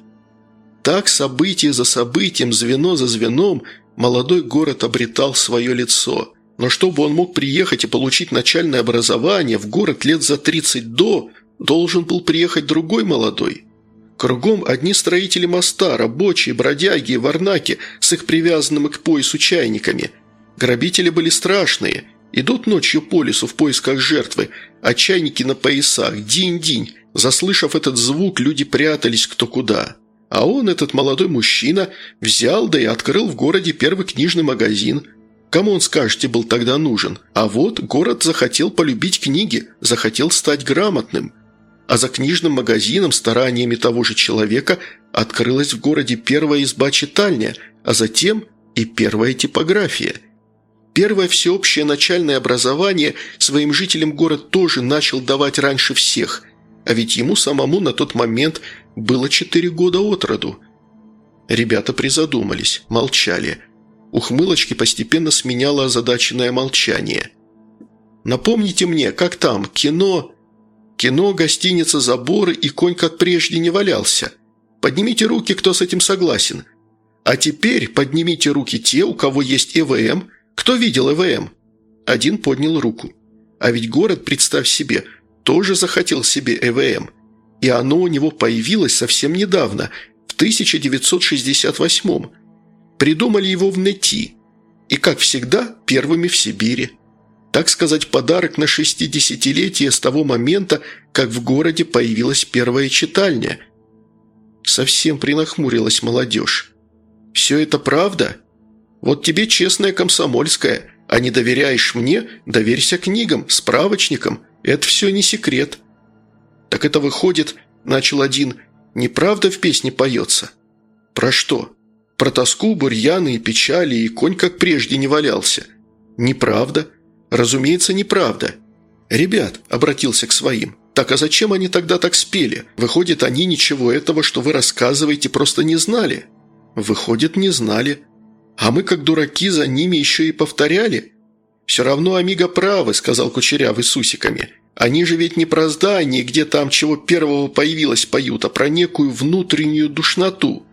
Так событие за событием, звено за звеном молодой город обретал свое лицо. Но чтобы он мог приехать и получить начальное образование в город лет за 30 до, должен был приехать другой молодой. Кругом одни строители моста, рабочие, бродяги, варнаки с их привязанными к поясу чайниками. Грабители были страшные. Идут ночью по лесу в поисках жертвы, а чайники на поясах, динь-динь. Заслышав этот звук, люди прятались кто куда. А он, этот молодой мужчина, взял да и открыл в городе первый книжный магазин. Кому он, скажете, был тогда нужен? А вот город захотел полюбить книги, захотел стать грамотным. А за книжным магазином стараниями того же человека открылась в городе первая изба-читальня, а затем и первая типография. Первое всеобщее начальное образование своим жителям город тоже начал давать раньше всех, а ведь ему самому на тот момент – было четыре года от роду. Ребята призадумались, молчали. Ухмылочки постепенно сменяло озадаченное молчание. «Напомните мне, как там, кино...» «Кино, гостиница, заборы и конь как прежде не валялся. Поднимите руки, кто с этим согласен. А теперь поднимите руки те, у кого есть ЭВМ. Кто видел ЭВМ?» Один поднял руку. А ведь город, представь себе, тоже захотел себе ЭВМ – и оно у него появилось совсем недавно, в 1968-м. Придумали его в Нети. И, как всегда, первыми в Сибири. Так сказать, подарок на 60-летие с того момента, как в городе появилась первая читальня. Совсем принахмурилась молодежь. «Все это правда? Вот тебе честная комсомольская, а не доверяешь мне, доверься книгам, справочникам, это все не секрет». «Так это выходит, – начал один, – неправда в песне поется?» «Про что?» «Про тоску, бурьяны и печали, и конь как прежде не валялся». «Неправда?» «Разумеется, неправда». «Ребят», – обратился к своим, – «так а зачем они тогда так спели? Выходит, они ничего этого, что вы рассказываете, просто не знали?» «Выходит, не знали. А мы, как дураки, за ними еще и повторяли?» «Все равно Амиго правы», – сказал Кучерявый с усиками. Они же ведь не про здание, где там чего первого появилось поют, а про некую внутреннюю душноту.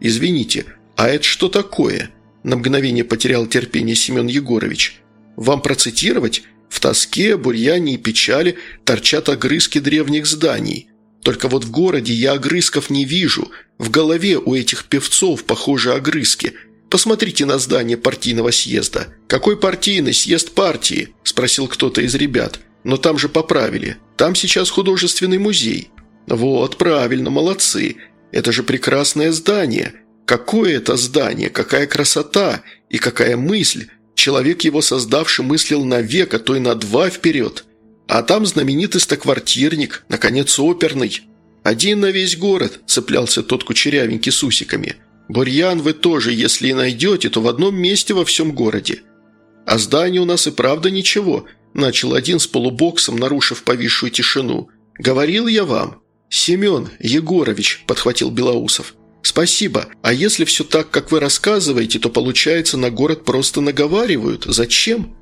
Извините, а это что такое?» На мгновение потерял терпение Семен Егорович. «Вам процитировать? В тоске, бурьяне и печали торчат огрызки древних зданий. Только вот в городе я огрызков не вижу. В голове у этих певцов, похоже, огрызки. Посмотрите на здание партийного съезда. Какой партийный съезд партии?» – спросил кто-то из ребят. Но там же поправили. Там сейчас художественный музей. Вот, правильно, молодцы. Это же прекрасное здание. Какое это здание, какая красота и какая мысль. Человек, его создавший, мыслил на век, а то и на два вперед. А там знаменитый стоквартирник, наконец, оперный. Один на весь город, цеплялся тот кучерявенький с усиками. Бурьян вы тоже, если и найдете, то в одном месте во всем городе. А здание у нас и правда ничего – Начал один с полубоксом, нарушив повисшую тишину. «Говорил я вам». «Семен Егорович», – подхватил Белоусов. «Спасибо. А если все так, как вы рассказываете, то получается, на город просто наговаривают. Зачем?»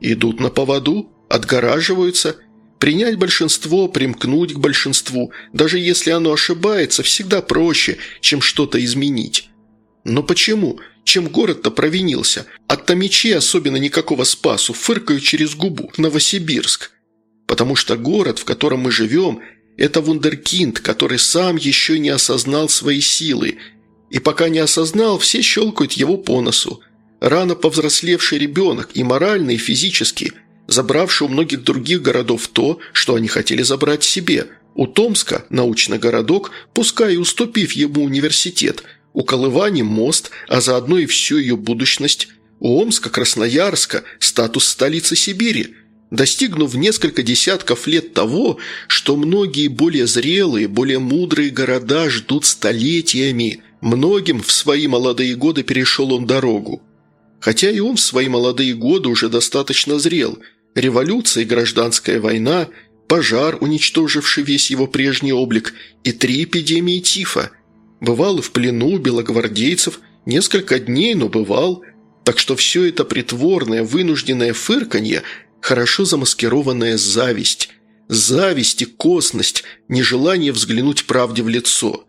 «Идут на поводу, отгораживаются. Принять большинство, примкнуть к большинству, даже если оно ошибается, всегда проще, чем что-то изменить». «Но почему? Чем город-то провинился? От Томичей особенно никакого спасу, фыркаю через губу, Новосибирск. Потому что город, в котором мы живем, это вундеркинд, который сам еще не осознал свои силы. И пока не осознал, все щелкают его по носу. Рано повзрослевший ребенок и морально, и физически, забравший у многих других городов то, что они хотели забрать себе. У Томска научный городок, пускай и уступив ему университет – у Колывани мост, а заодно и всю ее будущность. У Омска, Красноярска статус столицы Сибири. Достигнув несколько десятков лет того, что многие более зрелые, более мудрые города ждут столетиями, многим в свои молодые годы перешел он дорогу. Хотя и он в свои молодые годы уже достаточно зрел. Революция и гражданская война, пожар, уничтоживший весь его прежний облик, и три эпидемии тифа – Бывал в плену белогвардейцев, несколько дней, но бывал. Так что все это притворное, вынужденное фырканье – хорошо замаскированная зависть. Зависть и косность, нежелание взглянуть правде в лицо.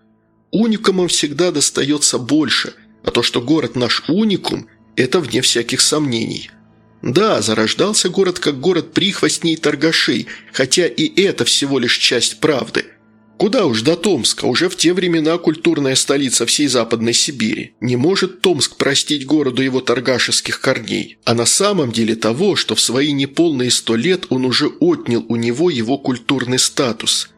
Уникумам всегда достается больше, а то, что город наш уникум, Это вне всяких сомнений. Да, зарождался город как город прихвостней и торгашей, хотя и это всего лишь часть правды. Куда уж до Томска, уже в те времена культурная столица всей Западной Сибири. Не может Томск простить городу его торгашеских корней. А на самом деле того, что в свои неполные сто лет он уже отнял у него его культурный статус.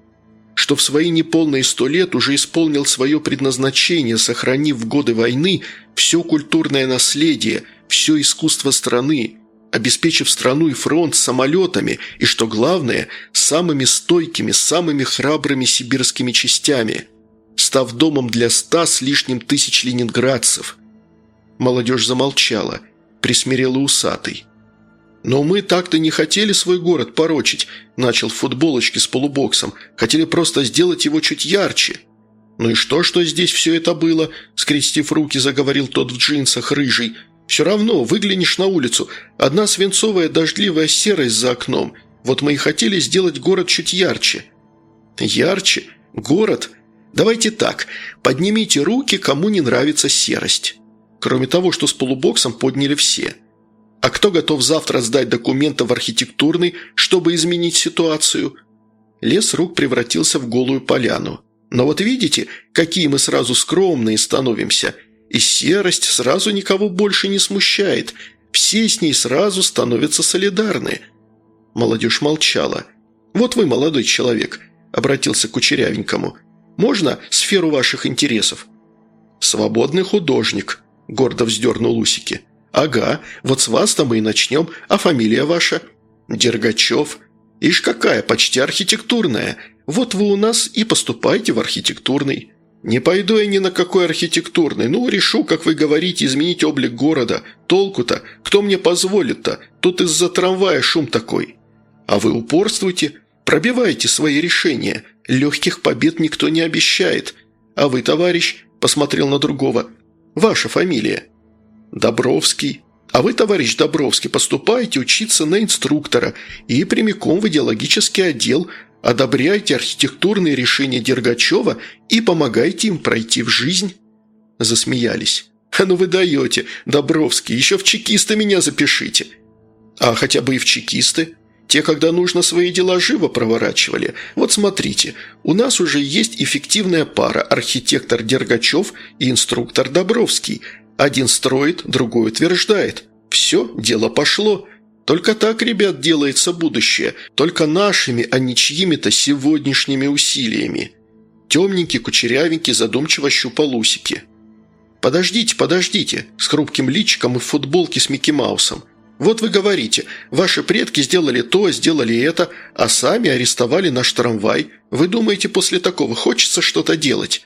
Что в свои неполные сто лет уже исполнил свое предназначение, сохранив в годы войны все культурное наследие, все искусство страны, обеспечив страну и фронт самолетами и, что главное, самыми стойкими, самыми храбрыми сибирскими частями, став домом для ста с лишним тысяч ленинградцев. Молодежь замолчала, присмирела усатый. «Но мы так-то не хотели свой город порочить», – начал в футболочке с полубоксом. «Хотели просто сделать его чуть ярче». «Ну и что, что здесь все это было?» – скрестив руки, заговорил тот в джинсах рыжий – все равно, выглянешь на улицу, одна свинцовая дождливая серость за окном. Вот мы и хотели сделать город чуть ярче». «Ярче? Город? Давайте так, поднимите руки, кому не нравится серость». Кроме того, что с полубоксом подняли все. А кто готов завтра сдать документы в архитектурный, чтобы изменить ситуацию? Лес рук превратился в голую поляну. Но вот видите, какие мы сразу скромные становимся – и серость сразу никого больше не смущает. Все с ней сразу становятся солидарны. Молодежь молчала. «Вот вы, молодой человек», – обратился к Кучерявенькому. «Можно сферу ваших интересов?» «Свободный художник», – гордо вздернул усики. «Ага, вот с вас-то мы и начнем. А фамилия ваша?» «Дергачев». «Ишь какая, почти архитектурная. Вот вы у нас и поступайте в архитектурный». «Не пойду я ни на какой архитектурный. Ну, решу, как вы говорите, изменить облик города. Толку-то? Кто мне позволит-то? Тут из-за трамвая шум такой. А вы упорствуйте, пробивайте свои решения. Легких побед никто не обещает. А вы, товарищ, посмотрел на другого. Ваша фамилия?» «Добровский». А вы, товарищ Добровский, поступаете учиться на инструктора и прямиком в идеологический отдел, Одобряйте архитектурные решения Дергачева и помогайте им пройти в жизнь». Засмеялись. «А ну вы даете, Добровский, еще в чекисты меня запишите». «А хотя бы и в чекисты. Те, когда нужно, свои дела живо проворачивали. Вот смотрите, у нас уже есть эффективная пара – архитектор Дергачев и инструктор Добровский. Один строит, другой утверждает. Все, дело пошло». Только так, ребят, делается будущее. Только нашими, а не чьими-то сегодняшними усилиями. Темненький, кучерявенький, задумчиво щупал усики. «Подождите, подождите», с хрупким личиком и в футболке с Микки Маусом. «Вот вы говорите, ваши предки сделали то, сделали это, а сами арестовали наш трамвай. Вы думаете, после такого хочется что-то делать?»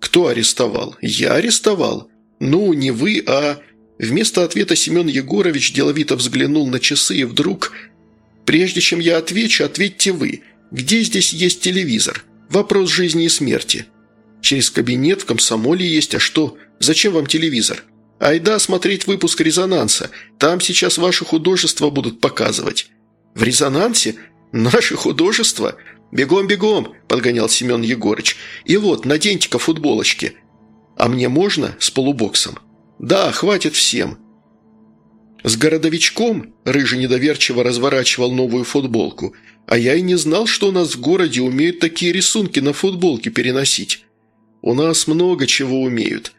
«Кто арестовал? Я арестовал. Ну, не вы, а...» Вместо ответа Семен Егорович деловито взглянул на часы и вдруг... «Прежде чем я отвечу, ответьте вы. Где здесь есть телевизор? Вопрос жизни и смерти. Через кабинет в комсомоле есть, а что? Зачем вам телевизор? Айда смотреть выпуск «Резонанса». Там сейчас ваши художества будут показывать». «В резонансе? Наши художества? Бегом-бегом!» – подгонял Семен Егорыч. «И вот, наденьте-ка футболочки». «А мне можно с полубоксом?» «Да, хватит всем». С городовичком Рыжий недоверчиво разворачивал новую футболку. А я и не знал, что у нас в городе умеют такие рисунки на футболке переносить. У нас много чего умеют.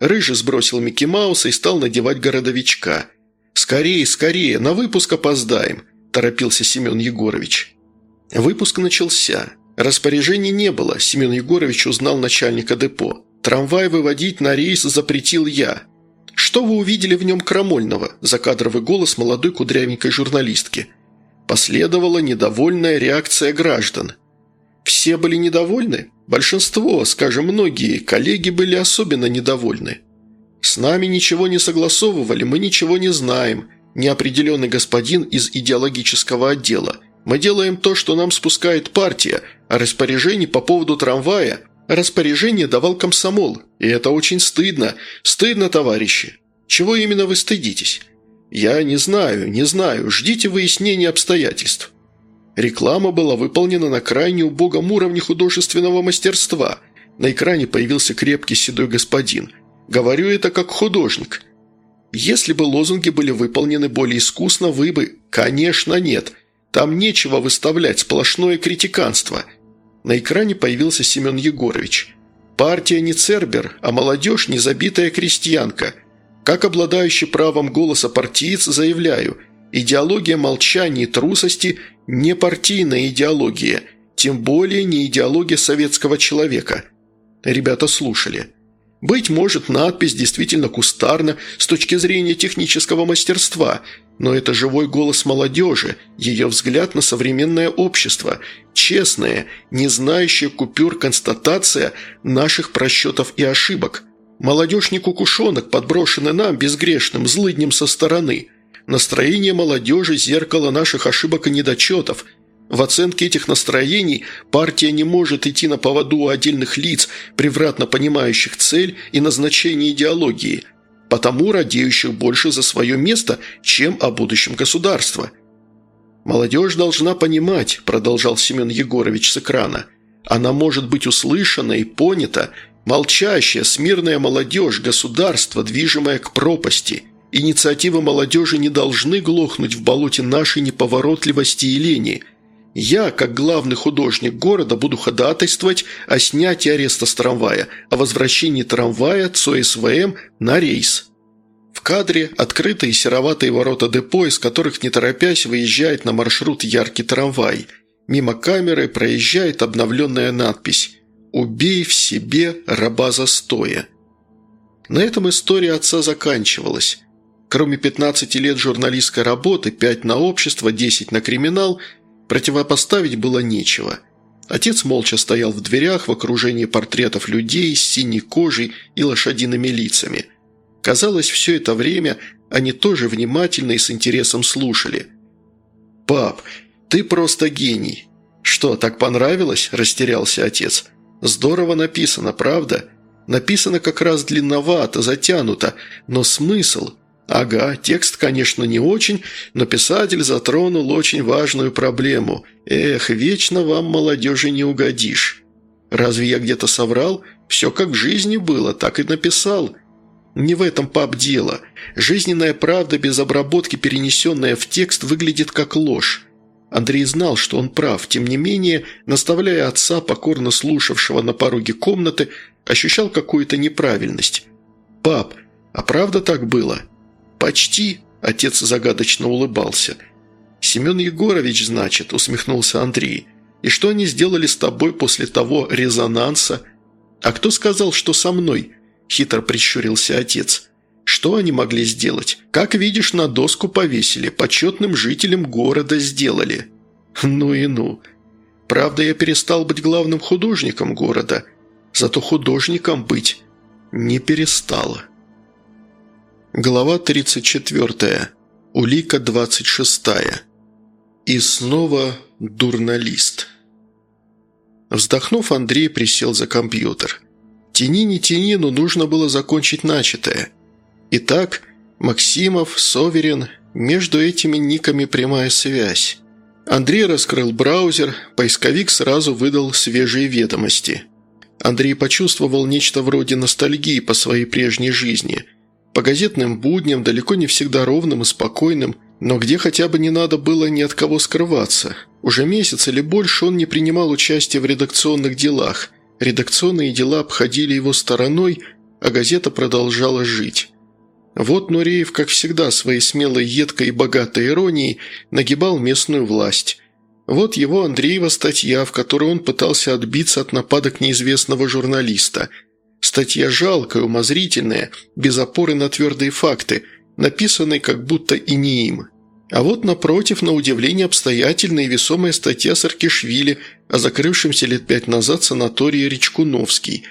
Рыжий сбросил Микки Мауса и стал надевать городовичка. «Скорее, скорее, на выпуск опоздаем», – торопился Семен Егорович. Выпуск начался. Распоряжений не было, Семен Егорович узнал начальника депо. Трамвай выводить на рейс запретил я. Что вы увидели в нем крамольного?» – закадровый голос молодой кудрявенькой журналистки. Последовала недовольная реакция граждан. Все были недовольны? Большинство, скажем, многие, коллеги были особенно недовольны. С нами ничего не согласовывали, мы ничего не знаем. Неопределенный господин из идеологического отдела. Мы делаем то, что нам спускает партия, а распоряжений по поводу трамвая Распоряжение давал комсомол, и это очень стыдно. Стыдно, товарищи. Чего именно вы стыдитесь? Я не знаю, не знаю. Ждите выяснения обстоятельств. Реклама была выполнена на крайне убогом уровне художественного мастерства. На экране появился крепкий седой господин. Говорю это как художник. Если бы лозунги были выполнены более искусно, вы бы... Конечно, нет. Там нечего выставлять, сплошное критиканство. На экране появился Семен Егорович. Партия не Цербер, а молодежь не забитая крестьянка. Как обладающий правом голоса партиец заявляю, идеология молчания и трусости – не партийная идеология, тем более не идеология советского человека. Ребята слушали. Быть может, надпись действительно кустарна с точки зрения технического мастерства, но это живой голос молодежи, ее взгляд на современное общество, честная, не знающая купюр констатация наших просчетов и ошибок. Молодежь не кукушонок, подброшенный нам, безгрешным, злыднем со стороны. Настроение молодежи – зеркало наших ошибок и недочетов – в оценке этих настроений партия не может идти на поводу у отдельных лиц, превратно понимающих цель и назначение идеологии, потому радеющих больше за свое место, чем о будущем государства. «Молодежь должна понимать», – продолжал Семен Егорович с экрана, – «она может быть услышана и понята, молчащая, смирная молодежь, государство, движимое к пропасти». Инициативы молодежи не должны глохнуть в болоте нашей неповоротливости и лени – я, как главный художник города, буду ходатайствовать о снятии ареста с трамвая, о возвращении трамвая ЦОСВМ на рейс. В кадре открытые сероватые ворота депо, из которых, не торопясь, выезжает на маршрут яркий трамвай. Мимо камеры проезжает обновленная надпись «Убей в себе раба застоя». На этом история отца заканчивалась. Кроме 15 лет журналистской работы, 5 на общество, 10 на криминал – Противопоставить было нечего. Отец молча стоял в дверях в окружении портретов людей с синей кожей и лошадиными лицами. Казалось, все это время они тоже внимательно и с интересом слушали. «Пап, ты просто гений!» «Что, так понравилось?» – растерялся отец. «Здорово написано, правда? Написано как раз длинновато, затянуто, но смысл Ага, текст, конечно, не очень, но писатель затронул очень важную проблему. Эх, вечно вам, молодежи, не угодишь. Разве я где-то соврал? Все как в жизни было, так и написал. Не в этом пап дело. Жизненная правда без обработки, перенесенная в текст, выглядит как ложь. Андрей знал, что он прав, тем не менее, наставляя отца, покорно слушавшего на пороге комнаты, ощущал какую-то неправильность. «Пап, а правда так было?» «Почти», – отец загадочно улыбался. «Семен Егорович, значит», – усмехнулся Андрей. «И что они сделали с тобой после того резонанса?» «А кто сказал, что со мной?» – хитро прищурился отец. «Что они могли сделать? Как видишь, на доску повесили, почетным жителям города сделали». «Ну и ну. Правда, я перестал быть главным художником города, зато художником быть не перестала». Глава 34. Улика 26. И снова дурналист. Вздохнув, Андрей присел за компьютер. Тяни не тяни, но нужно было закончить начатое. Итак, Максимов, Соверин, между этими никами прямая связь. Андрей раскрыл браузер, поисковик сразу выдал свежие ведомости. Андрей почувствовал нечто вроде ностальгии по своей прежней жизни – по газетным будням, далеко не всегда ровным и спокойным, но где хотя бы не надо было ни от кого скрываться. Уже месяц или больше он не принимал участия в редакционных делах. Редакционные дела обходили его стороной, а газета продолжала жить. Вот Нуреев, как всегда, своей смелой, едкой и богатой иронией нагибал местную власть. Вот его Андреева статья, в которой он пытался отбиться от нападок неизвестного журналиста – Статья жалкая, умозрительная, без опоры на твердые факты, написанная как будто и не им. А вот напротив, на удивление обстоятельная и весомая статья Саркишвили о закрывшемся лет пять назад санатории Речкуновский.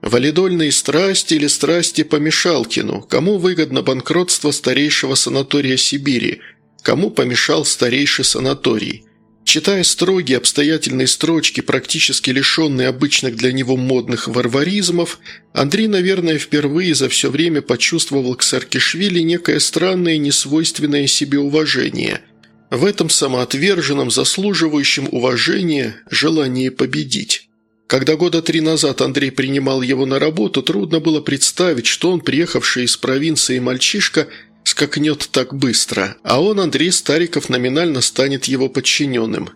Валидольные страсти или страсти по Мешалкину. Кому выгодно банкротство старейшего санатория Сибири? Кому помешал старейший санаторий? Читая строгие обстоятельные строчки, практически лишенные обычных для него модных варваризмов, Андрей, наверное, впервые за все время почувствовал к Саркишвили некое странное несвойственное себе уважение. В этом самоотверженном, заслуживающем уважения желании победить. Когда года три назад Андрей принимал его на работу, трудно было представить, что он, приехавший из провинции мальчишка, скакнет так быстро, а он, Андрей Стариков, номинально станет его подчиненным.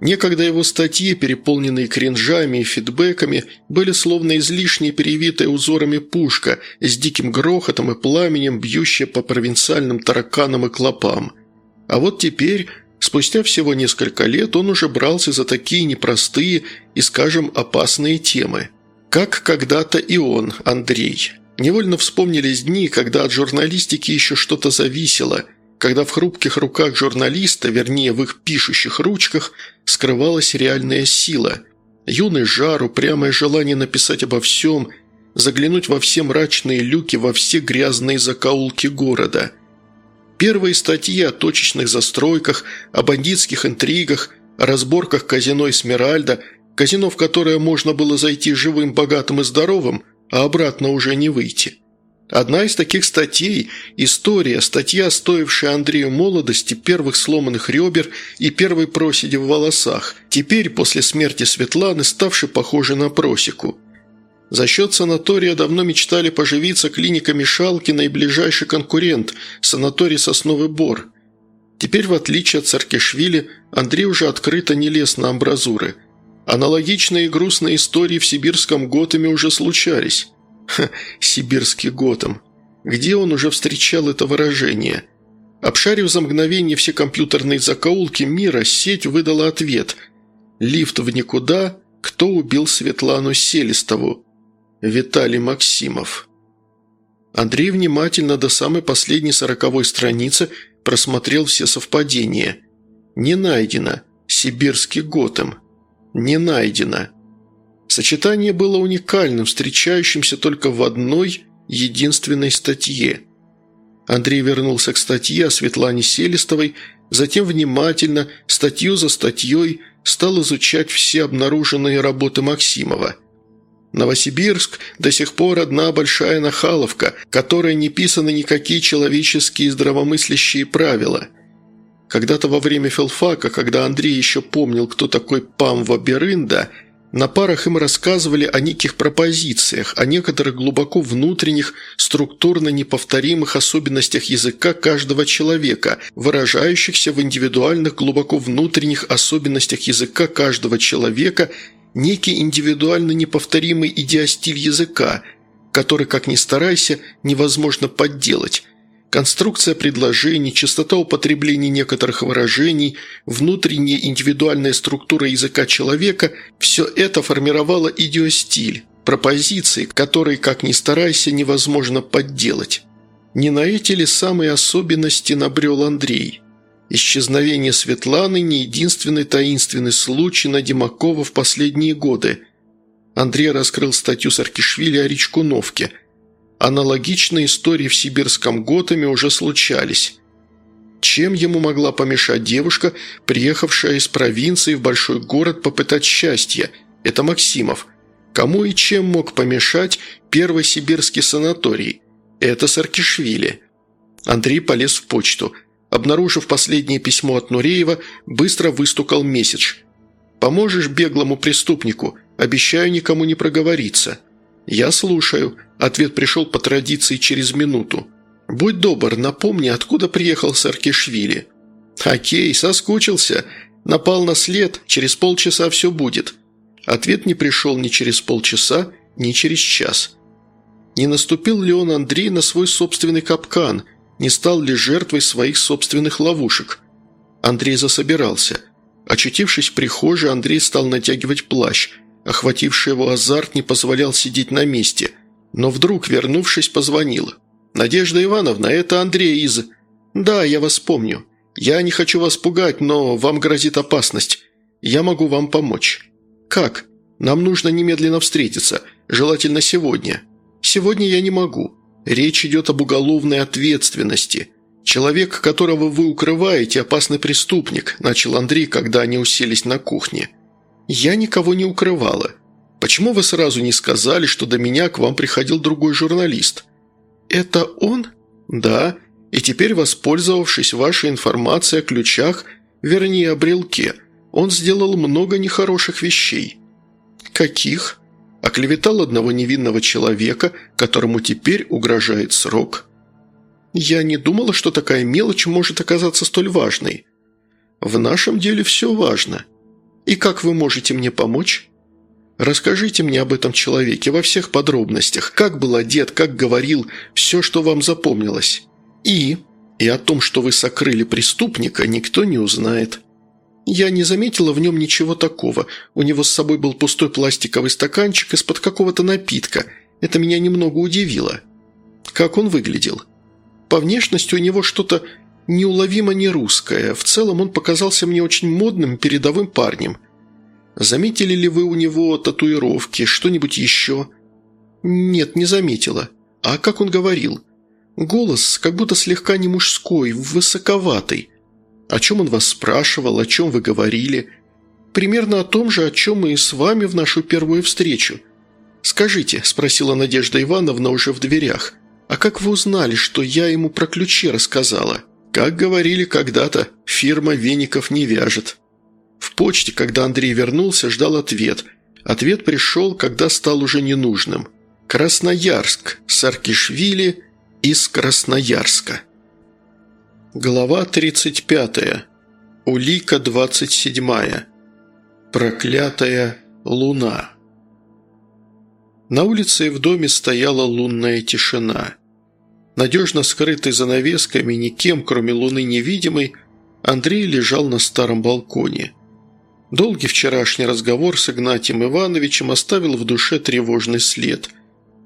Некогда его статьи, переполненные кринжами и фидбэками, были словно излишне перевитая узорами пушка с диким грохотом и пламенем, бьющая по провинциальным тараканам и клопам. А вот теперь Спустя всего несколько лет он уже брался за такие непростые и, скажем, опасные темы. Как когда-то и он, Андрей. Невольно вспомнились дни, когда от журналистики еще что-то зависело, когда в хрупких руках журналиста, вернее в их пишущих ручках, скрывалась реальная сила. Юный жар, упрямое желание написать обо всем, заглянуть во все мрачные люки, во все грязные закоулки города – Первые статьи о точечных застройках, о бандитских интригах, о разборках казино Эсмеральда, казино, в которое можно было зайти живым, богатым и здоровым, а обратно уже не выйти. Одна из таких статей – история, статья, стоившая Андрею молодости, первых сломанных ребер и первой проседи в волосах, теперь, после смерти Светланы, ставшей похожей на просеку. За счет санатория давно мечтали поживиться клиниками Шалкина и ближайший конкурент – санаторий «Сосновый Бор». Теперь, в отличие от Саркишвили, Андрей уже открыто не лез на амбразуры. Аналогичные грустные истории в сибирском Готэме уже случались. Ха, сибирский Готэм. Где он уже встречал это выражение? Обшарив за мгновение все компьютерные закоулки мира, сеть выдала ответ. Лифт в никуда, кто убил Светлану Селестову? Виталий Максимов. Андрей внимательно до самой последней сороковой страницы просмотрел все совпадения. Не найдено. Сибирский Готэм. Не найдено. Сочетание было уникальным, встречающимся только в одной единственной статье. Андрей вернулся к статье о Светлане Селестовой, затем внимательно, статью за статьей, стал изучать все обнаруженные работы Максимова – Новосибирск до сих пор одна большая нахаловка, которой не писаны никакие человеческие здравомыслящие правила. Когда-то во время филфака, когда Андрей еще помнил, кто такой Памва Берында, на парах им рассказывали о неких пропозициях, о некоторых глубоко внутренних, структурно неповторимых особенностях языка каждого человека, выражающихся в индивидуальных глубоко внутренних особенностях языка каждого человека – некий индивидуально неповторимый идиостиль языка, который, как ни старайся, невозможно подделать. Конструкция предложений, частота употребления некоторых выражений, внутренняя индивидуальная структура языка человека – все это формировало идиостиль, пропозиции, которые, как ни старайся, невозможно подделать. Не на эти ли самые особенности набрел Андрей – Исчезновение Светланы – не единственный таинственный случай на Димакова в последние годы. Андрей раскрыл статью Саркишвили о Речкуновке. Аналогичные истории в сибирском Готэме уже случались. Чем ему могла помешать девушка, приехавшая из провинции в большой город попытать счастье? Это Максимов. Кому и чем мог помешать первый сибирский санаторий? Это Саркишвили. Андрей полез в почту – Обнаружив последнее письмо от Нуреева, быстро выстукал месяц. «Поможешь беглому преступнику? Обещаю никому не проговориться». «Я слушаю». Ответ пришел по традиции через минуту. «Будь добр, напомни, откуда приехал Саркишвили». «Окей, соскучился. Напал на след, через полчаса все будет». Ответ не пришел ни через полчаса, ни через час. Не наступил ли он Андрей на свой собственный капкан – не стал ли жертвой своих собственных ловушек. Андрей засобирался. Очутившись в прихожей, Андрей стал натягивать плащ. Охвативший его азарт не позволял сидеть на месте. Но вдруг, вернувшись, позвонил. «Надежда Ивановна, это Андрей из...» «Да, я вас помню. Я не хочу вас пугать, но вам грозит опасность. Я могу вам помочь». «Как? Нам нужно немедленно встретиться. Желательно сегодня». «Сегодня я не могу. Речь идет об уголовной ответственности. Человек, которого вы укрываете, опасный преступник», – начал Андрей, когда они уселись на кухне. «Я никого не укрывала. Почему вы сразу не сказали, что до меня к вам приходил другой журналист?» «Это он?» «Да. И теперь, воспользовавшись вашей информацией о ключах, вернее, о брелке, он сделал много нехороших вещей». «Никаких. Оклеветал одного невинного человека, которому теперь угрожает срок». «Я не думала, что такая мелочь может оказаться столь важной». «В нашем деле все важно. И как вы можете мне помочь?» Расскажите мне об этом человеке во всех подробностях. Как был одет, как говорил, все, что вам запомнилось. И... И о том, что вы сокрыли преступника, никто не узнает. Я не заметила в нем ничего такого. У него с собой был пустой пластиковый стаканчик из-под какого-то напитка. Это меня немного удивило. Как он выглядел? По внешности у него что-то неуловимо не русское. В целом он показался мне очень модным передовым парнем – Заметили ли вы у него татуировки, что-нибудь еще?» «Нет, не заметила. А как он говорил?» «Голос как будто слегка не мужской, высоковатый. О чем он вас спрашивал, о чем вы говорили?» «Примерно о том же, о чем и с вами в нашу первую встречу». «Скажите», – спросила Надежда Ивановна уже в дверях, «а как вы узнали, что я ему про ключи рассказала?» «Как говорили когда-то, фирма веников не вяжет», в почте, когда Андрей вернулся, ждал ответ. Ответ пришел, когда стал уже ненужным. Красноярск. Саркишвили из Красноярска. Глава 35. Улика 27. Проклятая луна. На улице и в доме стояла лунная тишина. Надежно скрытый занавесками, никем, кроме луны невидимой, Андрей лежал на старом балконе – Долгий вчерашний разговор с Игнатием Ивановичем оставил в душе тревожный след.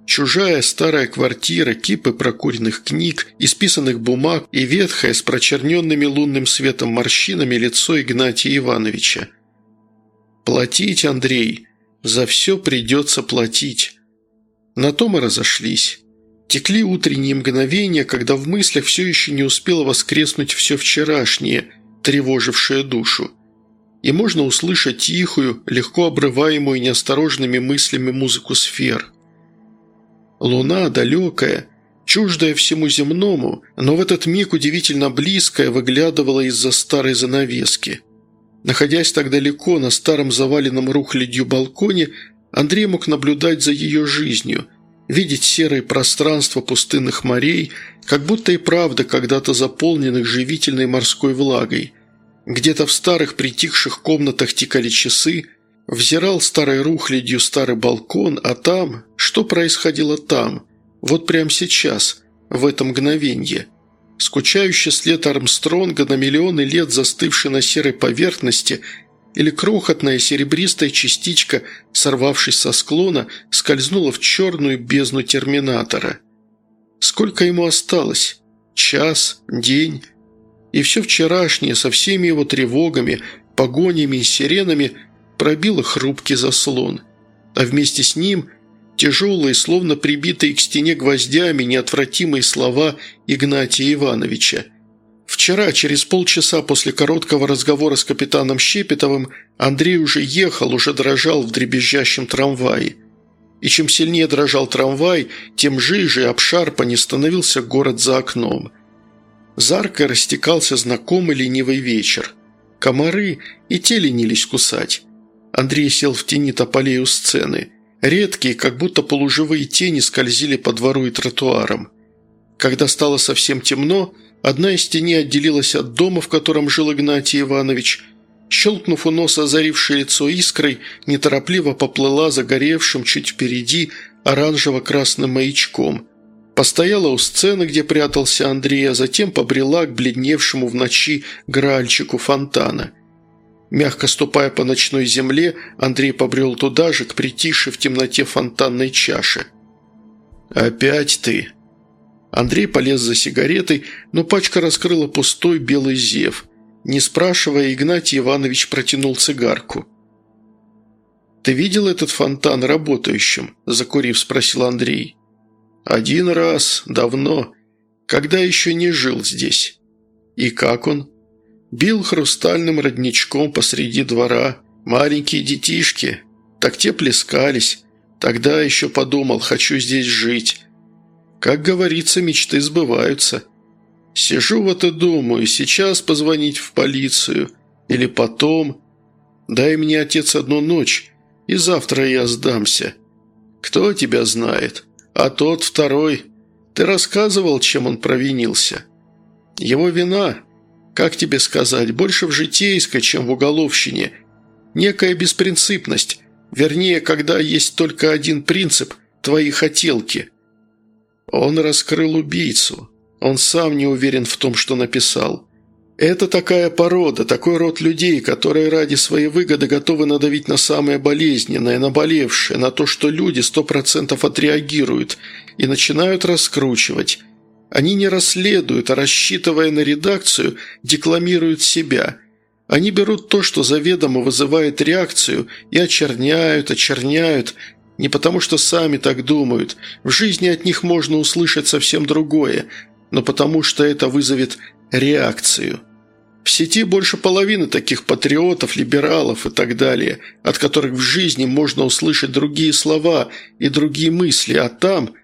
Чужая старая квартира, кипы прокуренных книг, исписанных бумаг и ветхое с прочерненными лунным светом морщинами лицо Игнатия Ивановича. «Платить, Андрей, за все придется платить». На то мы разошлись. Текли утренние мгновения, когда в мыслях все еще не успело воскреснуть все вчерашнее, тревожившее душу и можно услышать тихую, легко обрываемую неосторожными мыслями музыку сфер. Луна далекая, чуждая всему земному, но в этот миг удивительно близкая, выглядывала из-за старой занавески. Находясь так далеко, на старом заваленном рухлядью балконе, Андрей мог наблюдать за ее жизнью, видеть серое пространство пустынных морей, как будто и правда когда-то заполненных живительной морской влагой – где-то в старых притихших комнатах тикали часы, взирал старой рухлядью старый балкон, а там... Что происходило там? Вот прямо сейчас, в это мгновенье. Скучающий след Армстронга на миллионы лет застывший на серой поверхности или крохотная серебристая частичка, сорвавшись со склона, скользнула в черную бездну терминатора. Сколько ему осталось? Час? День? и все вчерашнее со всеми его тревогами, погонями и сиренами пробило хрупкий заслон, а вместе с ним тяжелые, словно прибитые к стене гвоздями, неотвратимые слова Игнатия Ивановича. Вчера, через полчаса после короткого разговора с капитаном Щепетовым, Андрей уже ехал, уже дрожал в дребезжащем трамвае. И чем сильнее дрожал трамвай, тем жиже и обшарпаннее становился город за окном – Заркой растекался знакомый ленивый вечер. Комары и те ленились кусать. Андрей сел в тени тополей у сцены. Редкие, как будто полуживые тени скользили по двору и тротуарам. Когда стало совсем темно, одна из теней отделилась от дома, в котором жил Игнатий Иванович. Щелкнув у носа озарившее лицо искрой, неторопливо поплыла загоревшим чуть впереди оранжево-красным маячком – Постояла у сцены, где прятался Андрей, а затем побрела к бледневшему в ночи гральчику фонтана. Мягко ступая по ночной земле, Андрей побрел туда же, к притихшей в темноте фонтанной чаше. «Опять ты!» Андрей полез за сигаретой, но пачка раскрыла пустой белый зев. Не спрашивая, Игнатий Иванович протянул цигарку. «Ты видел этот фонтан работающим?» – закурив, спросил Андрей. «Один раз, давно, когда еще не жил здесь. И как он?» Бил хрустальным родничком посреди двора. Маленькие детишки. Так те плескались. Тогда еще подумал, хочу здесь жить. Как говорится, мечты сбываются. Сижу вот и думаю, сейчас позвонить в полицию. Или потом. Дай мне, отец, одну ночь. и завтра я сдамся. Кто тебя знает? А тот второй... Ты рассказывал, чем он провинился? Его вина, как тебе сказать, больше в житейской, чем в уголовщине. Некая беспринципность, вернее, когда есть только один принцип – твои хотелки. Он раскрыл убийцу. Он сам не уверен в том, что написал. Это такая порода, такой род людей, которые ради своей выгоды готовы надавить на самое болезненное, наболевшее, на то, что люди сто процентов отреагируют и начинают раскручивать. Они не расследуют, а рассчитывая на редакцию, декламируют себя. Они берут то, что заведомо вызывает реакцию, и очерняют, очерняют, не потому что сами так думают. В жизни от них можно услышать совсем другое, но потому что это вызовет реакцию. В сети больше половины таких патриотов, либералов и так далее, от которых в жизни можно услышать другие слова и другие мысли, а там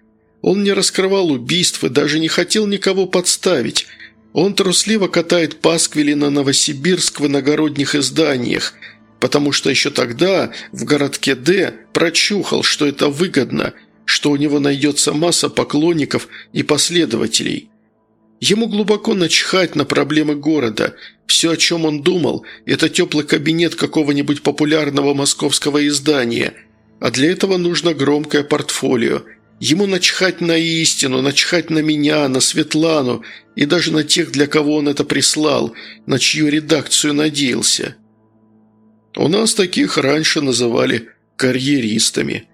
он не раскрывал убийств и даже не хотел никого подставить. Он трусливо катает пасквили на Новосибирск в иногородних изданиях, потому что еще тогда в городке Д прочухал, что это выгодно, что у него найдется масса поклонников и последователей. Ему глубоко начхать на проблемы города. Все, о чем он думал, это теплый кабинет какого-нибудь популярного московского издания. А для этого нужно громкое портфолио. Ему начхать на истину, начхать на меня, на Светлану и даже на тех, для кого он это прислал, на чью редакцию надеялся. У нас таких раньше называли карьеристами.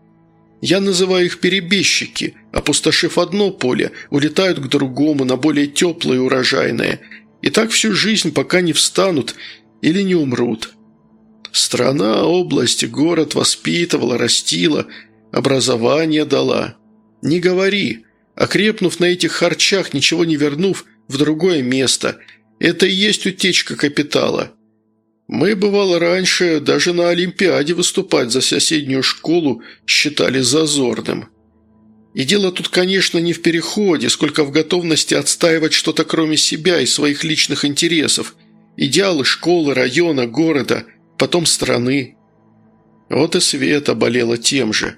Я называю их перебежчики. Опустошив одно поле, улетают к другому, на более теплое и урожайное. И так всю жизнь, пока не встанут или не умрут. Страна, область, город воспитывала, растила, образование дала. Не говори. Окрепнув на этих харчах, ничего не вернув в другое место. Это и есть утечка капитала. Мы, бывало, раньше даже на Олимпиаде выступать за соседнюю школу считали зазорным. И дело тут, конечно, не в переходе, сколько в готовности отстаивать что-то кроме себя и своих личных интересов. Идеалы школы, района, города, потом страны. Вот и Света болела тем же.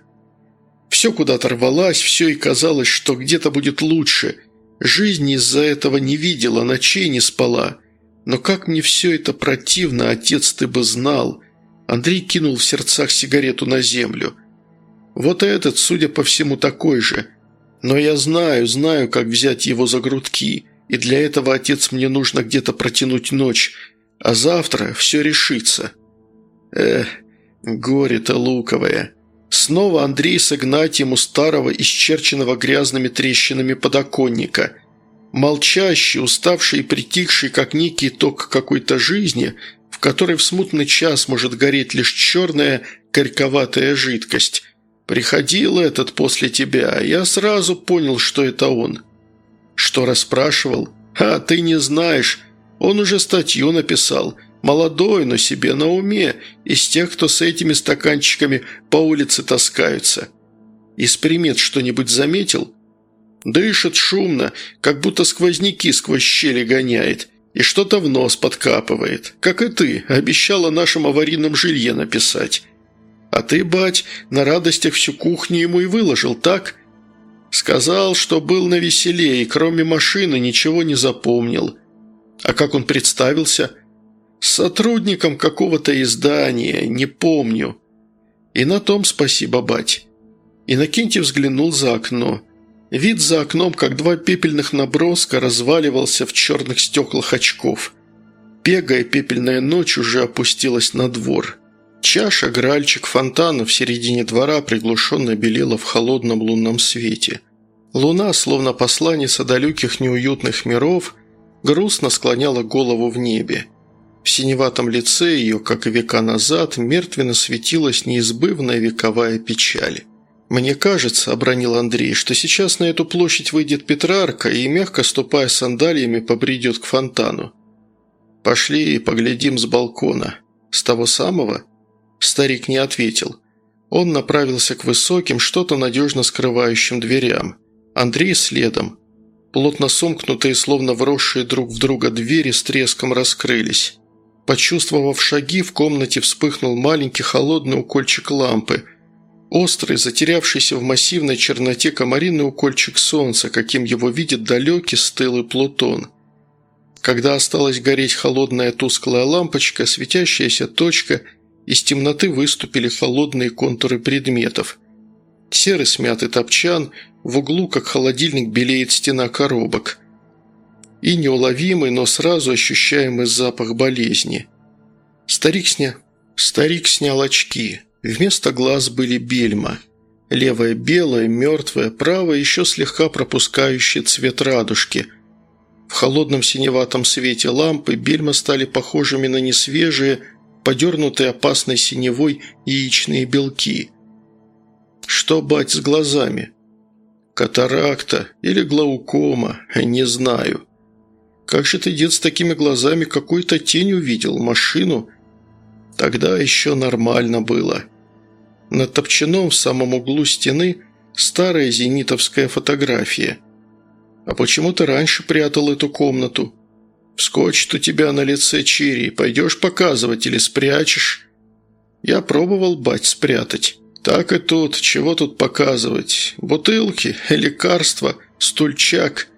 Все куда-то рвалась, все и казалось, что где-то будет лучше. Жизнь из-за этого не видела, ночей не спала – но как мне все это противно, отец, ты бы знал!» Андрей кинул в сердцах сигарету на землю. «Вот этот, судя по всему, такой же. Но я знаю, знаю, как взять его за грудки, и для этого, отец, мне нужно где-то протянуть ночь, а завтра все решится». «Эх, горе-то луковое!» Снова Андрей с Игнатием у старого, исчерченного грязными трещинами подоконника – Молчащий, уставший и притихший, как некий итог какой-то жизни, в которой в смутный час может гореть лишь черная, горьковатая жидкость. Приходил этот после тебя, я сразу понял, что это он. Что расспрашивал? А, ты не знаешь. Он уже статью написал. Молодой, но себе на уме, из тех, кто с этими стаканчиками по улице таскаются. Из примет что-нибудь заметил? Дышит шумно, как будто сквозняки сквозь щели гоняет. И что-то в нос подкапывает. Как и ты, обещала нашем аварийном жилье написать. А ты, бать, на радостях всю кухню ему и выложил, так? Сказал, что был на веселе и кроме машины ничего не запомнил. А как он представился? Сотрудником какого-то издания, не помню. И на том спасибо, бать. Иннокентий взглянул за окно. Вид за окном, как два пепельных наброска, разваливался в черных стеклах очков. Бегая пепельная ночь уже опустилась на двор. Чаша, гральчик, фонтана в середине двора приглушенно белела в холодном лунном свете. Луна, словно посланница далеких неуютных миров, грустно склоняла голову в небе. В синеватом лице ее, как и века назад, мертвенно светилась неизбывная вековая печаль. «Мне кажется», – обронил Андрей, – «что сейчас на эту площадь выйдет Петрарка и, мягко ступая сандалиями, побредет к фонтану». «Пошли и поглядим с балкона». «С того самого?» Старик не ответил. Он направился к высоким, что-то надежно скрывающим дверям. Андрей следом. Плотно сомкнутые, словно вросшие друг в друга двери с треском раскрылись. Почувствовав шаги, в комнате вспыхнул маленький холодный укольчик лампы. Острый, затерявшийся в массивной черноте комариный укольчик солнца, каким его видит далекий стылый Плутон. Когда осталась гореть холодная тусклая лампочка, светящаяся точка, из темноты выступили холодные контуры предметов. Серый смятый топчан, в углу, как холодильник, белеет стена коробок – и неуловимый, но сразу ощущаемый запах болезни. Старик, сня... Старик снял очки. Вместо глаз были бельма. Левая белая, мертвая, правая еще слегка пропускающая цвет радужки. В холодном синеватом свете лампы бельма стали похожими на несвежие, подернутые опасной синевой яичные белки. Что, бать, с глазами? Катаракта или глаукома, не знаю. Как же ты, дед, с такими глазами какую-то тень увидел, машину? Тогда еще нормально было. Над топчаном в самом углу стены старая зенитовская фотография. А почему ты раньше прятал эту комнату? Вскочит у тебя на лице чири, пойдешь показывать или спрячешь? Я пробовал, бать, спрятать. Так и тут, чего тут показывать? Бутылки, лекарства, стульчак –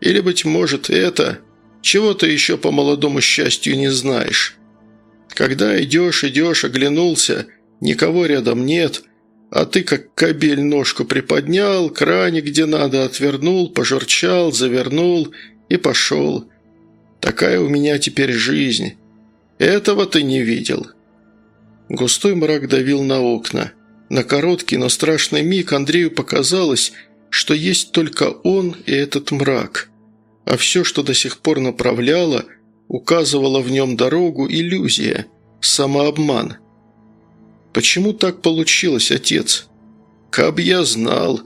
или, быть может, это... Чего ты еще по молодому счастью не знаешь? Когда идешь, идешь, оглянулся, никого рядом нет, а ты как кобель ножку приподнял, краник где надо отвернул, пожурчал, завернул и пошел. Такая у меня теперь жизнь. Этого ты не видел». Густой мрак давил на окна. На короткий, но страшный миг Андрею показалось, что есть только он и этот мрак а все, что до сих пор направляло, указывало в нем дорогу иллюзия, самообман. «Почему так получилось, отец?» «Каб я знал.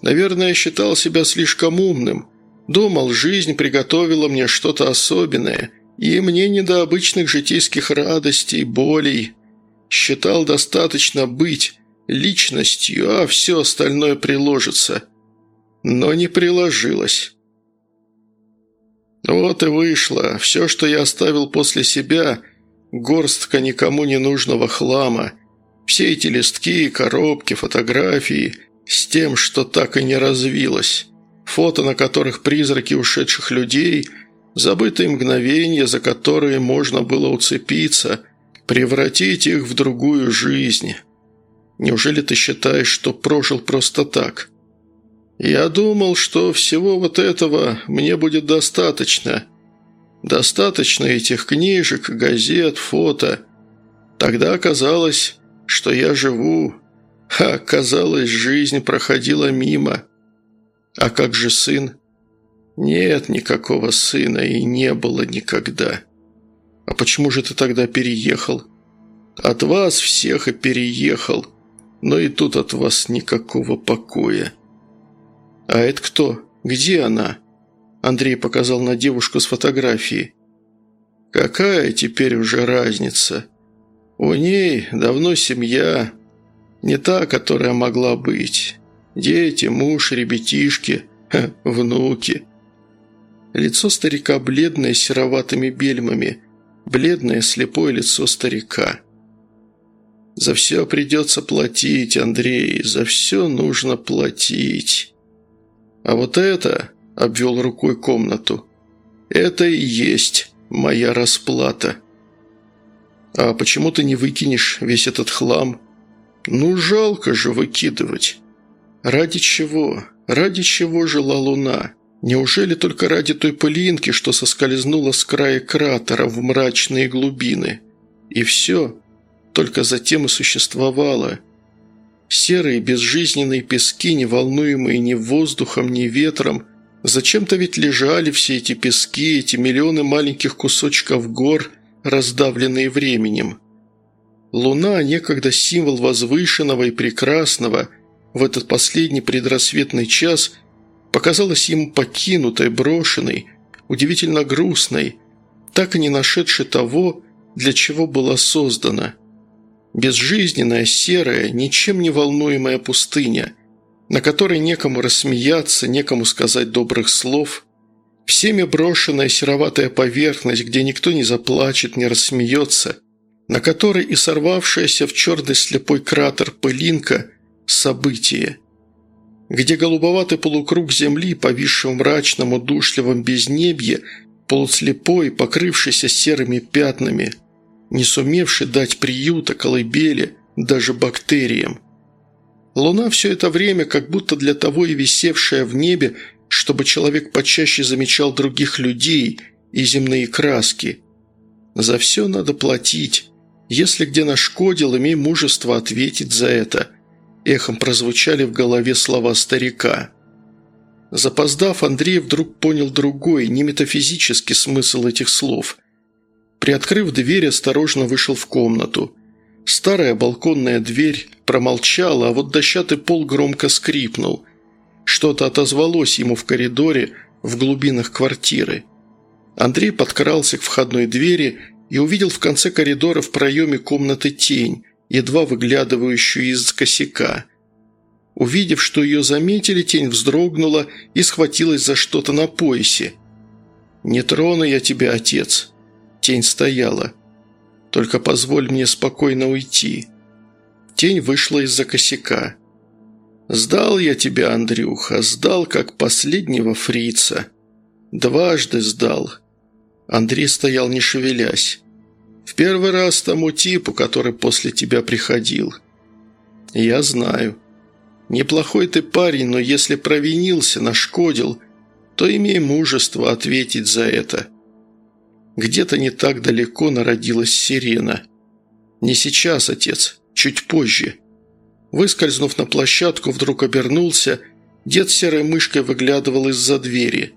Наверное, считал себя слишком умным. Думал, жизнь приготовила мне что-то особенное, и мне не до обычных житейских радостей, болей. Считал достаточно быть личностью, а все остальное приложится. Но не приложилось». Вот и вышло. Все, что я оставил после себя – горстка никому не нужного хлама. Все эти листки, коробки, фотографии с тем, что так и не развилось. Фото, на которых призраки ушедших людей, забытые мгновения, за которые можно было уцепиться, превратить их в другую жизнь. Неужели ты считаешь, что прожил просто так?» Я думал, что всего вот этого мне будет достаточно. Достаточно этих книжек, газет, фото. Тогда оказалось, что я живу. А оказалось, жизнь проходила мимо. А как же сын? Нет никакого сына и не было никогда. А почему же ты тогда переехал? От вас всех и переехал. Но и тут от вас никакого покоя. «А это кто? Где она?» Андрей показал на девушку с фотографией. «Какая теперь уже разница? У ней давно семья, не та, которая могла быть. Дети, муж, ребятишки, ха, внуки». Лицо старика бледное с сероватыми бельмами, бледное слепое лицо старика. «За все придется платить, Андрей, за все нужно платить». А вот это, обвел рукой комнату, это и есть моя расплата. А почему ты не выкинешь весь этот хлам? Ну, жалко же выкидывать. Ради чего? Ради чего жила луна? Неужели только ради той пылинки, что соскользнула с края кратера в мрачные глубины? И все? Только затем и существовало – Серые безжизненные пески, не волнуемые ни воздухом, ни ветром. Зачем-то ведь лежали все эти пески, эти миллионы маленьких кусочков гор, раздавленные временем. Луна, некогда символ возвышенного и прекрасного, в этот последний предрассветный час показалась ему покинутой, брошенной, удивительно грустной, так и не нашедшей того, для чего была создана – Безжизненная, серая, ничем не волнуемая пустыня, на которой некому рассмеяться, некому сказать добрых слов, Всеми брошенная сероватая поверхность, где никто не заплачет, не рассмеется, на которой и сорвавшаяся в черный слепой кратер пылинка – событие. Где голубоватый полукруг земли, повисший в мрачном, удушливом безнебье, полуслепой, покрывшийся серыми пятнами, не сумевший дать приюта колыбели даже бактериям. Луна все это время, как будто для того и висевшая в небе, чтобы человек почаще замечал других людей и земные краски. За все надо платить. Если где нашкодил, имей мужество ответить за это. Эхом прозвучали в голове слова старика. Запоздав, Андрей вдруг понял другой, не метафизический смысл этих слов. Приоткрыв дверь, осторожно вышел в комнату. Старая балконная дверь промолчала, а вот дощатый пол громко скрипнул. Что-то отозвалось ему в коридоре, в глубинах квартиры. Андрей подкрался к входной двери и увидел в конце коридора в проеме комнаты тень, едва выглядывающую из косяка. Увидев, что ее заметили, тень вздрогнула и схватилась за что-то на поясе. «Не трону я тебя, отец!» Тень стояла. «Только позволь мне спокойно уйти». Тень вышла из-за косяка. «Сдал я тебя, Андрюха, сдал, как последнего фрица. Дважды сдал». Андрей стоял, не шевелясь. «В первый раз тому типу, который после тебя приходил». «Я знаю. Неплохой ты парень, но если провинился, нашкодил, то имей мужество ответить за это». Где-то не так далеко народилась сирена. «Не сейчас, отец, чуть позже». Выскользнув на площадку, вдруг обернулся. Дед серой мышкой выглядывал из-за двери.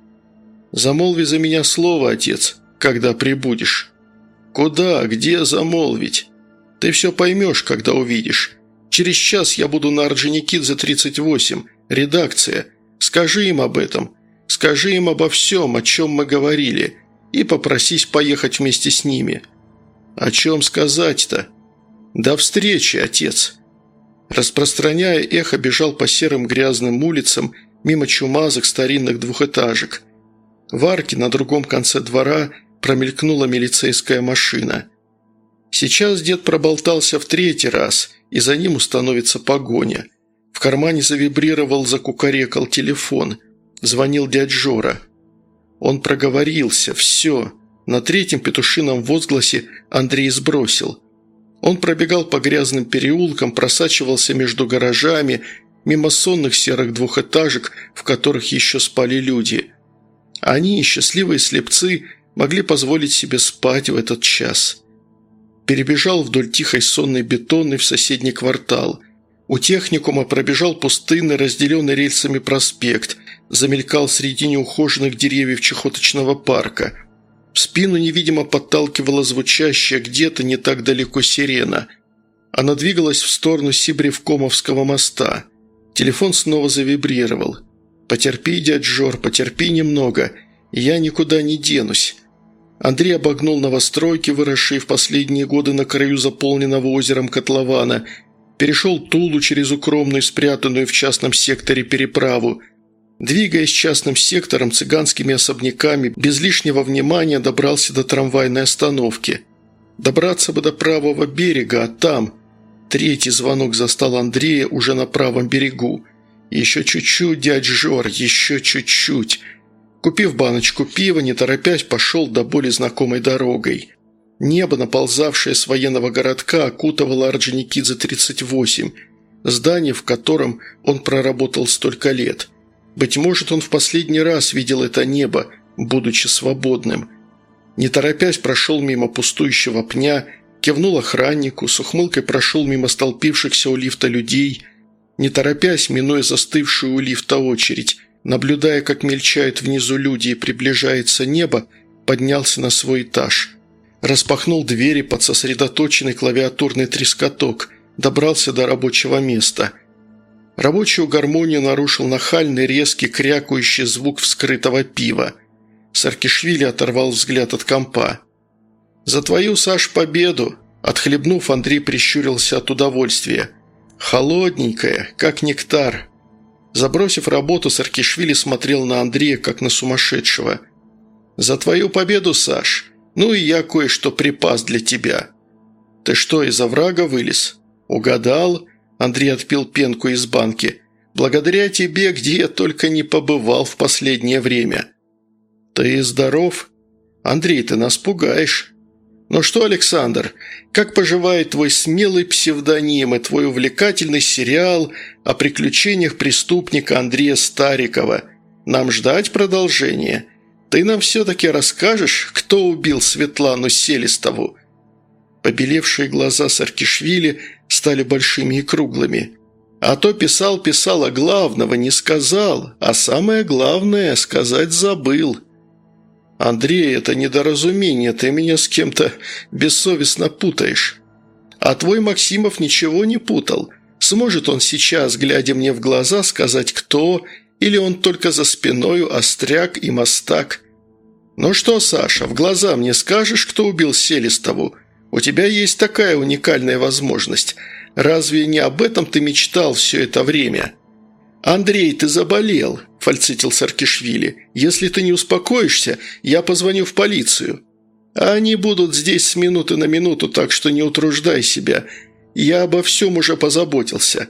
«Замолви за меня слово, отец, когда прибудешь». «Куда? Где замолвить?» «Ты все поймешь, когда увидишь. Через час я буду на Орджоникидзе 38, редакция. Скажи им об этом. Скажи им обо всем, о чем мы говорили, и попросись поехать вместе с ними». «О чем сказать-то?» «До встречи, отец». Распространяя эхо, бежал по серым грязным улицам мимо чумазых старинных двухэтажек. В арке на другом конце двора промелькнула милицейская машина. Сейчас дед проболтался в третий раз, и за ним установится погоня. В кармане завибрировал, закукарекал телефон. Звонил дядь Жора. Он проговорился, все. На третьем петушином возгласе Андрей сбросил – он пробегал по грязным переулкам, просачивался между гаражами, мимо сонных серых двухэтажек, в которых еще спали люди. Они, счастливые слепцы, могли позволить себе спать в этот час. Перебежал вдоль тихой сонной бетонной в соседний квартал. У техникума пробежал пустынный, разделенный рельсами проспект, замелькал среди неухоженных деревьев чехоточного парка – в спину невидимо подталкивала звучащая где-то не так далеко сирена. Она двигалась в сторону Сибревкомовского моста. Телефон снова завибрировал. «Потерпи, дядь Жор, потерпи немного. Я никуда не денусь». Андрей обогнул новостройки, выросшие в последние годы на краю заполненного озером котлована, перешел Тулу через укромную, спрятанную в частном секторе переправу – Двигаясь частным сектором, цыганскими особняками, без лишнего внимания добрался до трамвайной остановки. Добраться бы до правого берега, а там... Третий звонок застал Андрея уже на правом берегу. Еще чуть-чуть, дядь Жор, еще чуть-чуть. Купив баночку пива, не торопясь, пошел до более знакомой дорогой. Небо, наползавшее с военного городка, окутывало Орджоникидзе-38, здание, в котором он проработал столько лет – быть может, он в последний раз видел это небо, будучи свободным. Не торопясь, прошел мимо пустующего пня, кивнул охраннику, с ухмылкой прошел мимо столпившихся у лифта людей, не торопясь, минуя застывшую у лифта очередь, наблюдая, как мельчают внизу люди и приближается небо, поднялся на свой этаж. Распахнул двери под сосредоточенный клавиатурный трескоток, добрался до рабочего места – Рабочую гармонию нарушил нахальный, резкий, крякающий звук вскрытого пива. Саркишвили оторвал взгляд от компа. «За твою, Саш, победу!» Отхлебнув, Андрей прищурился от удовольствия. «Холодненькая, как нектар». Забросив работу, Саркишвили смотрел на Андрея, как на сумасшедшего. «За твою победу, Саш. Ну и я кое-что припас для тебя». «Ты что, из оврага вылез?» «Угадал?» Андрей отпил пенку из банки. «Благодаря тебе, где я только не побывал в последнее время». «Ты здоров?» «Андрей, ты нас пугаешь». «Ну что, Александр, как поживает твой смелый псевдоним и твой увлекательный сериал о приключениях преступника Андрея Старикова? Нам ждать продолжения? Ты нам все-таки расскажешь, кто убил Светлану Селистову?» Побелевшие глаза Саркишвили стали большими и круглыми. «А то писал-писал, а главного не сказал, а самое главное сказать забыл». «Андрей, это недоразумение, ты меня с кем-то бессовестно путаешь. А твой Максимов ничего не путал. Сможет он сейчас, глядя мне в глаза, сказать, кто, или он только за спиною остряк и мостак? Ну что, Саша, в глаза мне скажешь, кто убил Селистову? У тебя есть такая уникальная возможность. Разве не об этом ты мечтал все это время?» «Андрей, ты заболел», – фальцитил Саркишвили. «Если ты не успокоишься, я позвоню в полицию. А они будут здесь с минуты на минуту, так что не утруждай себя. Я обо всем уже позаботился».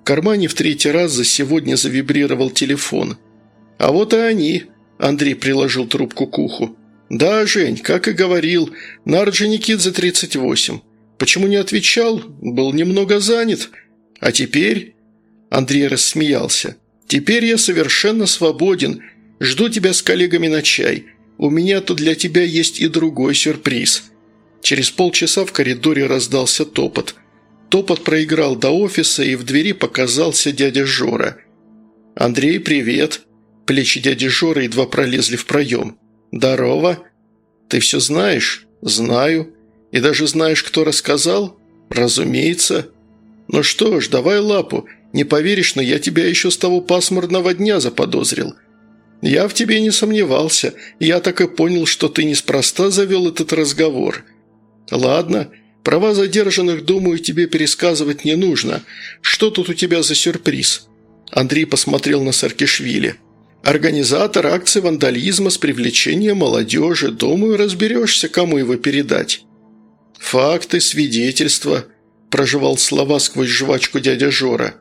В кармане в третий раз за сегодня завибрировал телефон. «А вот и они», – Андрей приложил трубку к уху. «Да, Жень, как и говорил, на Орджоникидзе 38. Почему не отвечал? Был немного занят. А теперь...» Андрей рассмеялся. «Теперь я совершенно свободен. Жду тебя с коллегами на чай. У меня тут для тебя есть и другой сюрприз». Через полчаса в коридоре раздался топот. Топот проиграл до офиса, и в двери показался дядя Жора. «Андрей, привет!» Плечи дяди Жора едва пролезли в проем. «Здорово!» «Ты все знаешь?» «Знаю. И даже знаешь, кто рассказал?» «Разумеется». «Ну что ж, давай лапу. Не поверишь, но я тебя еще с того пасмурного дня заподозрил. Я в тебе не сомневался. Я так и понял, что ты неспроста завел этот разговор. Ладно, права задержанных, думаю, тебе пересказывать не нужно. Что тут у тебя за сюрприз?» Андрей посмотрел на Саркишвили. «Организатор акции вандализма с привлечением молодежи. Думаю, разберешься, кому его передать». «Факты, свидетельства», – проживал слова сквозь жвачку дядя Жора.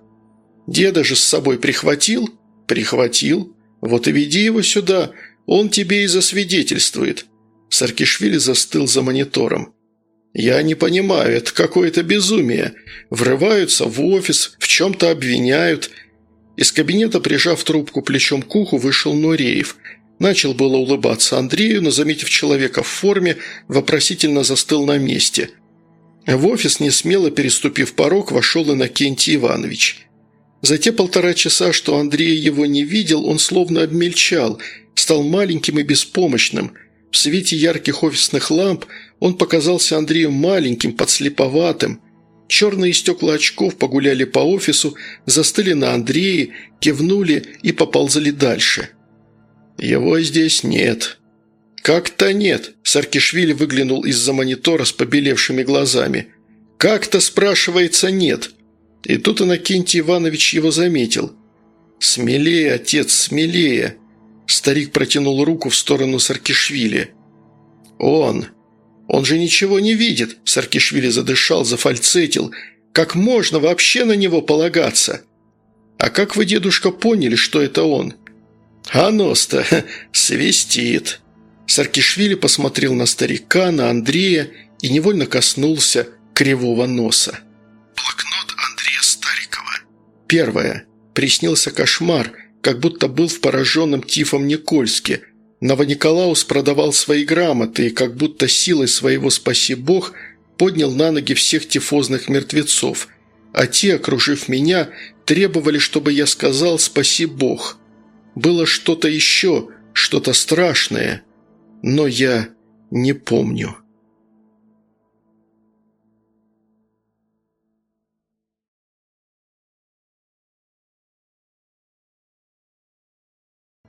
Деда же с собой прихватил?» «Прихватил. Вот и веди его сюда, он тебе и засвидетельствует». Саркишвили застыл за монитором. «Я не понимаю, это какое-то безумие. Врываются в офис, в чем-то обвиняют». Из кабинета, прижав трубку плечом к уху, вышел Нуреев. Начал было улыбаться Андрею, но, заметив человека в форме, вопросительно застыл на месте. В офис, не смело переступив порог, вошел Иннокентий Иванович. За те полтора часа, что Андрей его не видел, он словно обмельчал, стал маленьким и беспомощным. В свете ярких офисных ламп он показался Андрею маленьким, подслеповатым. Черные стекла очков погуляли по офису, застыли на Андрее, кивнули и поползали дальше. «Его здесь нет». «Как-то нет», – Саркишвили выглянул из-за монитора с побелевшими глазами. «Как-то, спрашивается, нет». И тут Иннокентий Иванович его заметил. «Смелее, отец, смелее!» Старик протянул руку в сторону Саркишвили. «Он! Он же ничего не видит!» Саркишвили задышал, зафальцетил. «Как можно вообще на него полагаться?» «А как вы, дедушка, поняли, что это он?» «А нос-то свистит!» Саркишвили посмотрел на старика, на Андрея и невольно коснулся кривого носа. Первое. Приснился кошмар, как будто был в пораженном тифом Никольске. Новониколаус продавал свои грамоты и как будто силой своего «спаси Бог» поднял на ноги всех тифозных мертвецов, а те, окружив меня, требовали, чтобы я сказал «спаси Бог». Было что-то еще, что-то страшное, но я не помню».